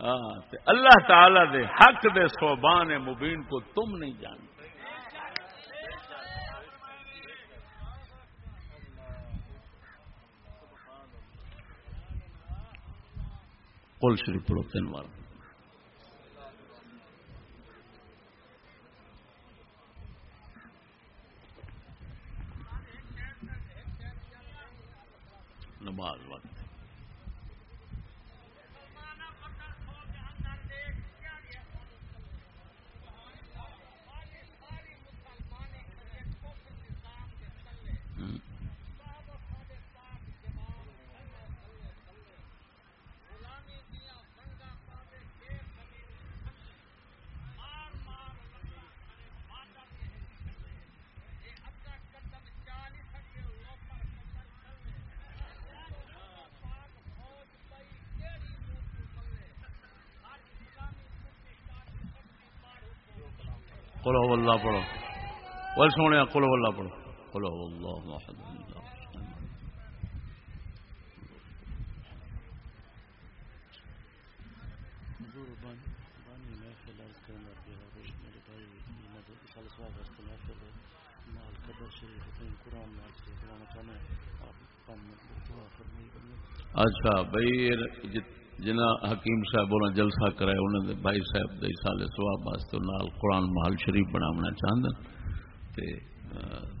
ہاں، اللہ تعالی دے حق دے صوبان مبین کو تم نہیں جانتے۔ قل شریف پڑھو تین بار نماز وقت۔ قل هو الله پڑھو۔ ول سونے قل هو الله پڑھو۔ قل هو الله احد اچھا بھائی جنا حکیم صاحب بولا جلسہ کرے انہوں نے بھائی صاحب دے سال سواب واسطے نال قرآن محل شریف بناونا چاہتے تے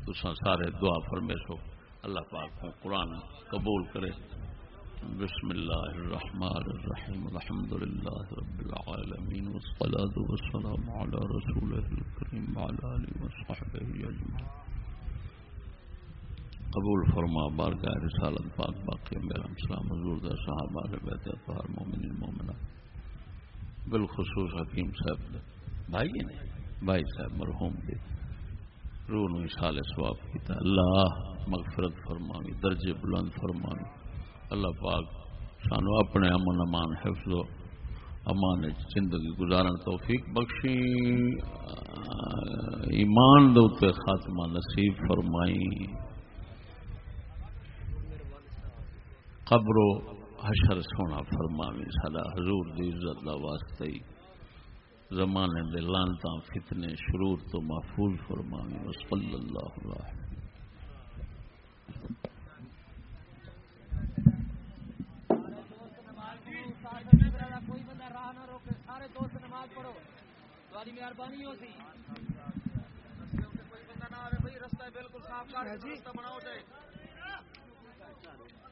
تسا سارے دعا فرمیشو اللہ پاک قرآن قبول کرے۔ بسم اللہ الرحمن الرحیم الحمد للہ رب العالمین، والصلاة والسلام على رسوله الكریم وعلى آله وصحبه اجمعین۔ قبول فرما، بارگاہ رسالت پاک باقی میرا سلام، حضور دا صحابہ بیت اطہار مومن المومنات بالخصوص حکیم صاحب دے۔ بھائی نے بھائی صاحب مرحوم دے۔ روح نو سال سواب کیتا۔ اللہ مغفرت فرماوی، درجے بلند فرماوی۔ اللہ پاک سانو اپنے امن امان حفظ و امان زندگی گزارن توفیق بخشی۔ ایمان دے خاتمہ نصیب فرمائی۔ قبر و حشر سونا فرماوی سدا حضور دی عزت دا واسطے ہی۔ زمانے دے لانتاں فتنے، شرور تو محفوظ فرماوی وصلی اللہ علیہ کوئی بندہ نہ آئے بھائی رستہ بالکل صاف کر رستہ بناؤ جائے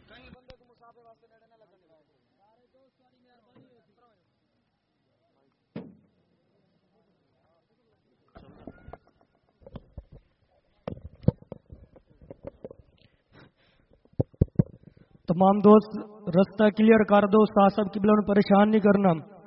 کہیں بندے کو مسافر واسطے نیڑے نہ لگنے سارے دوست تاری مہربانی ہوتی تمام دوست رستہ کلیئر کر دو استاد صاحب کی بلا پریشان نہیں کرنا۔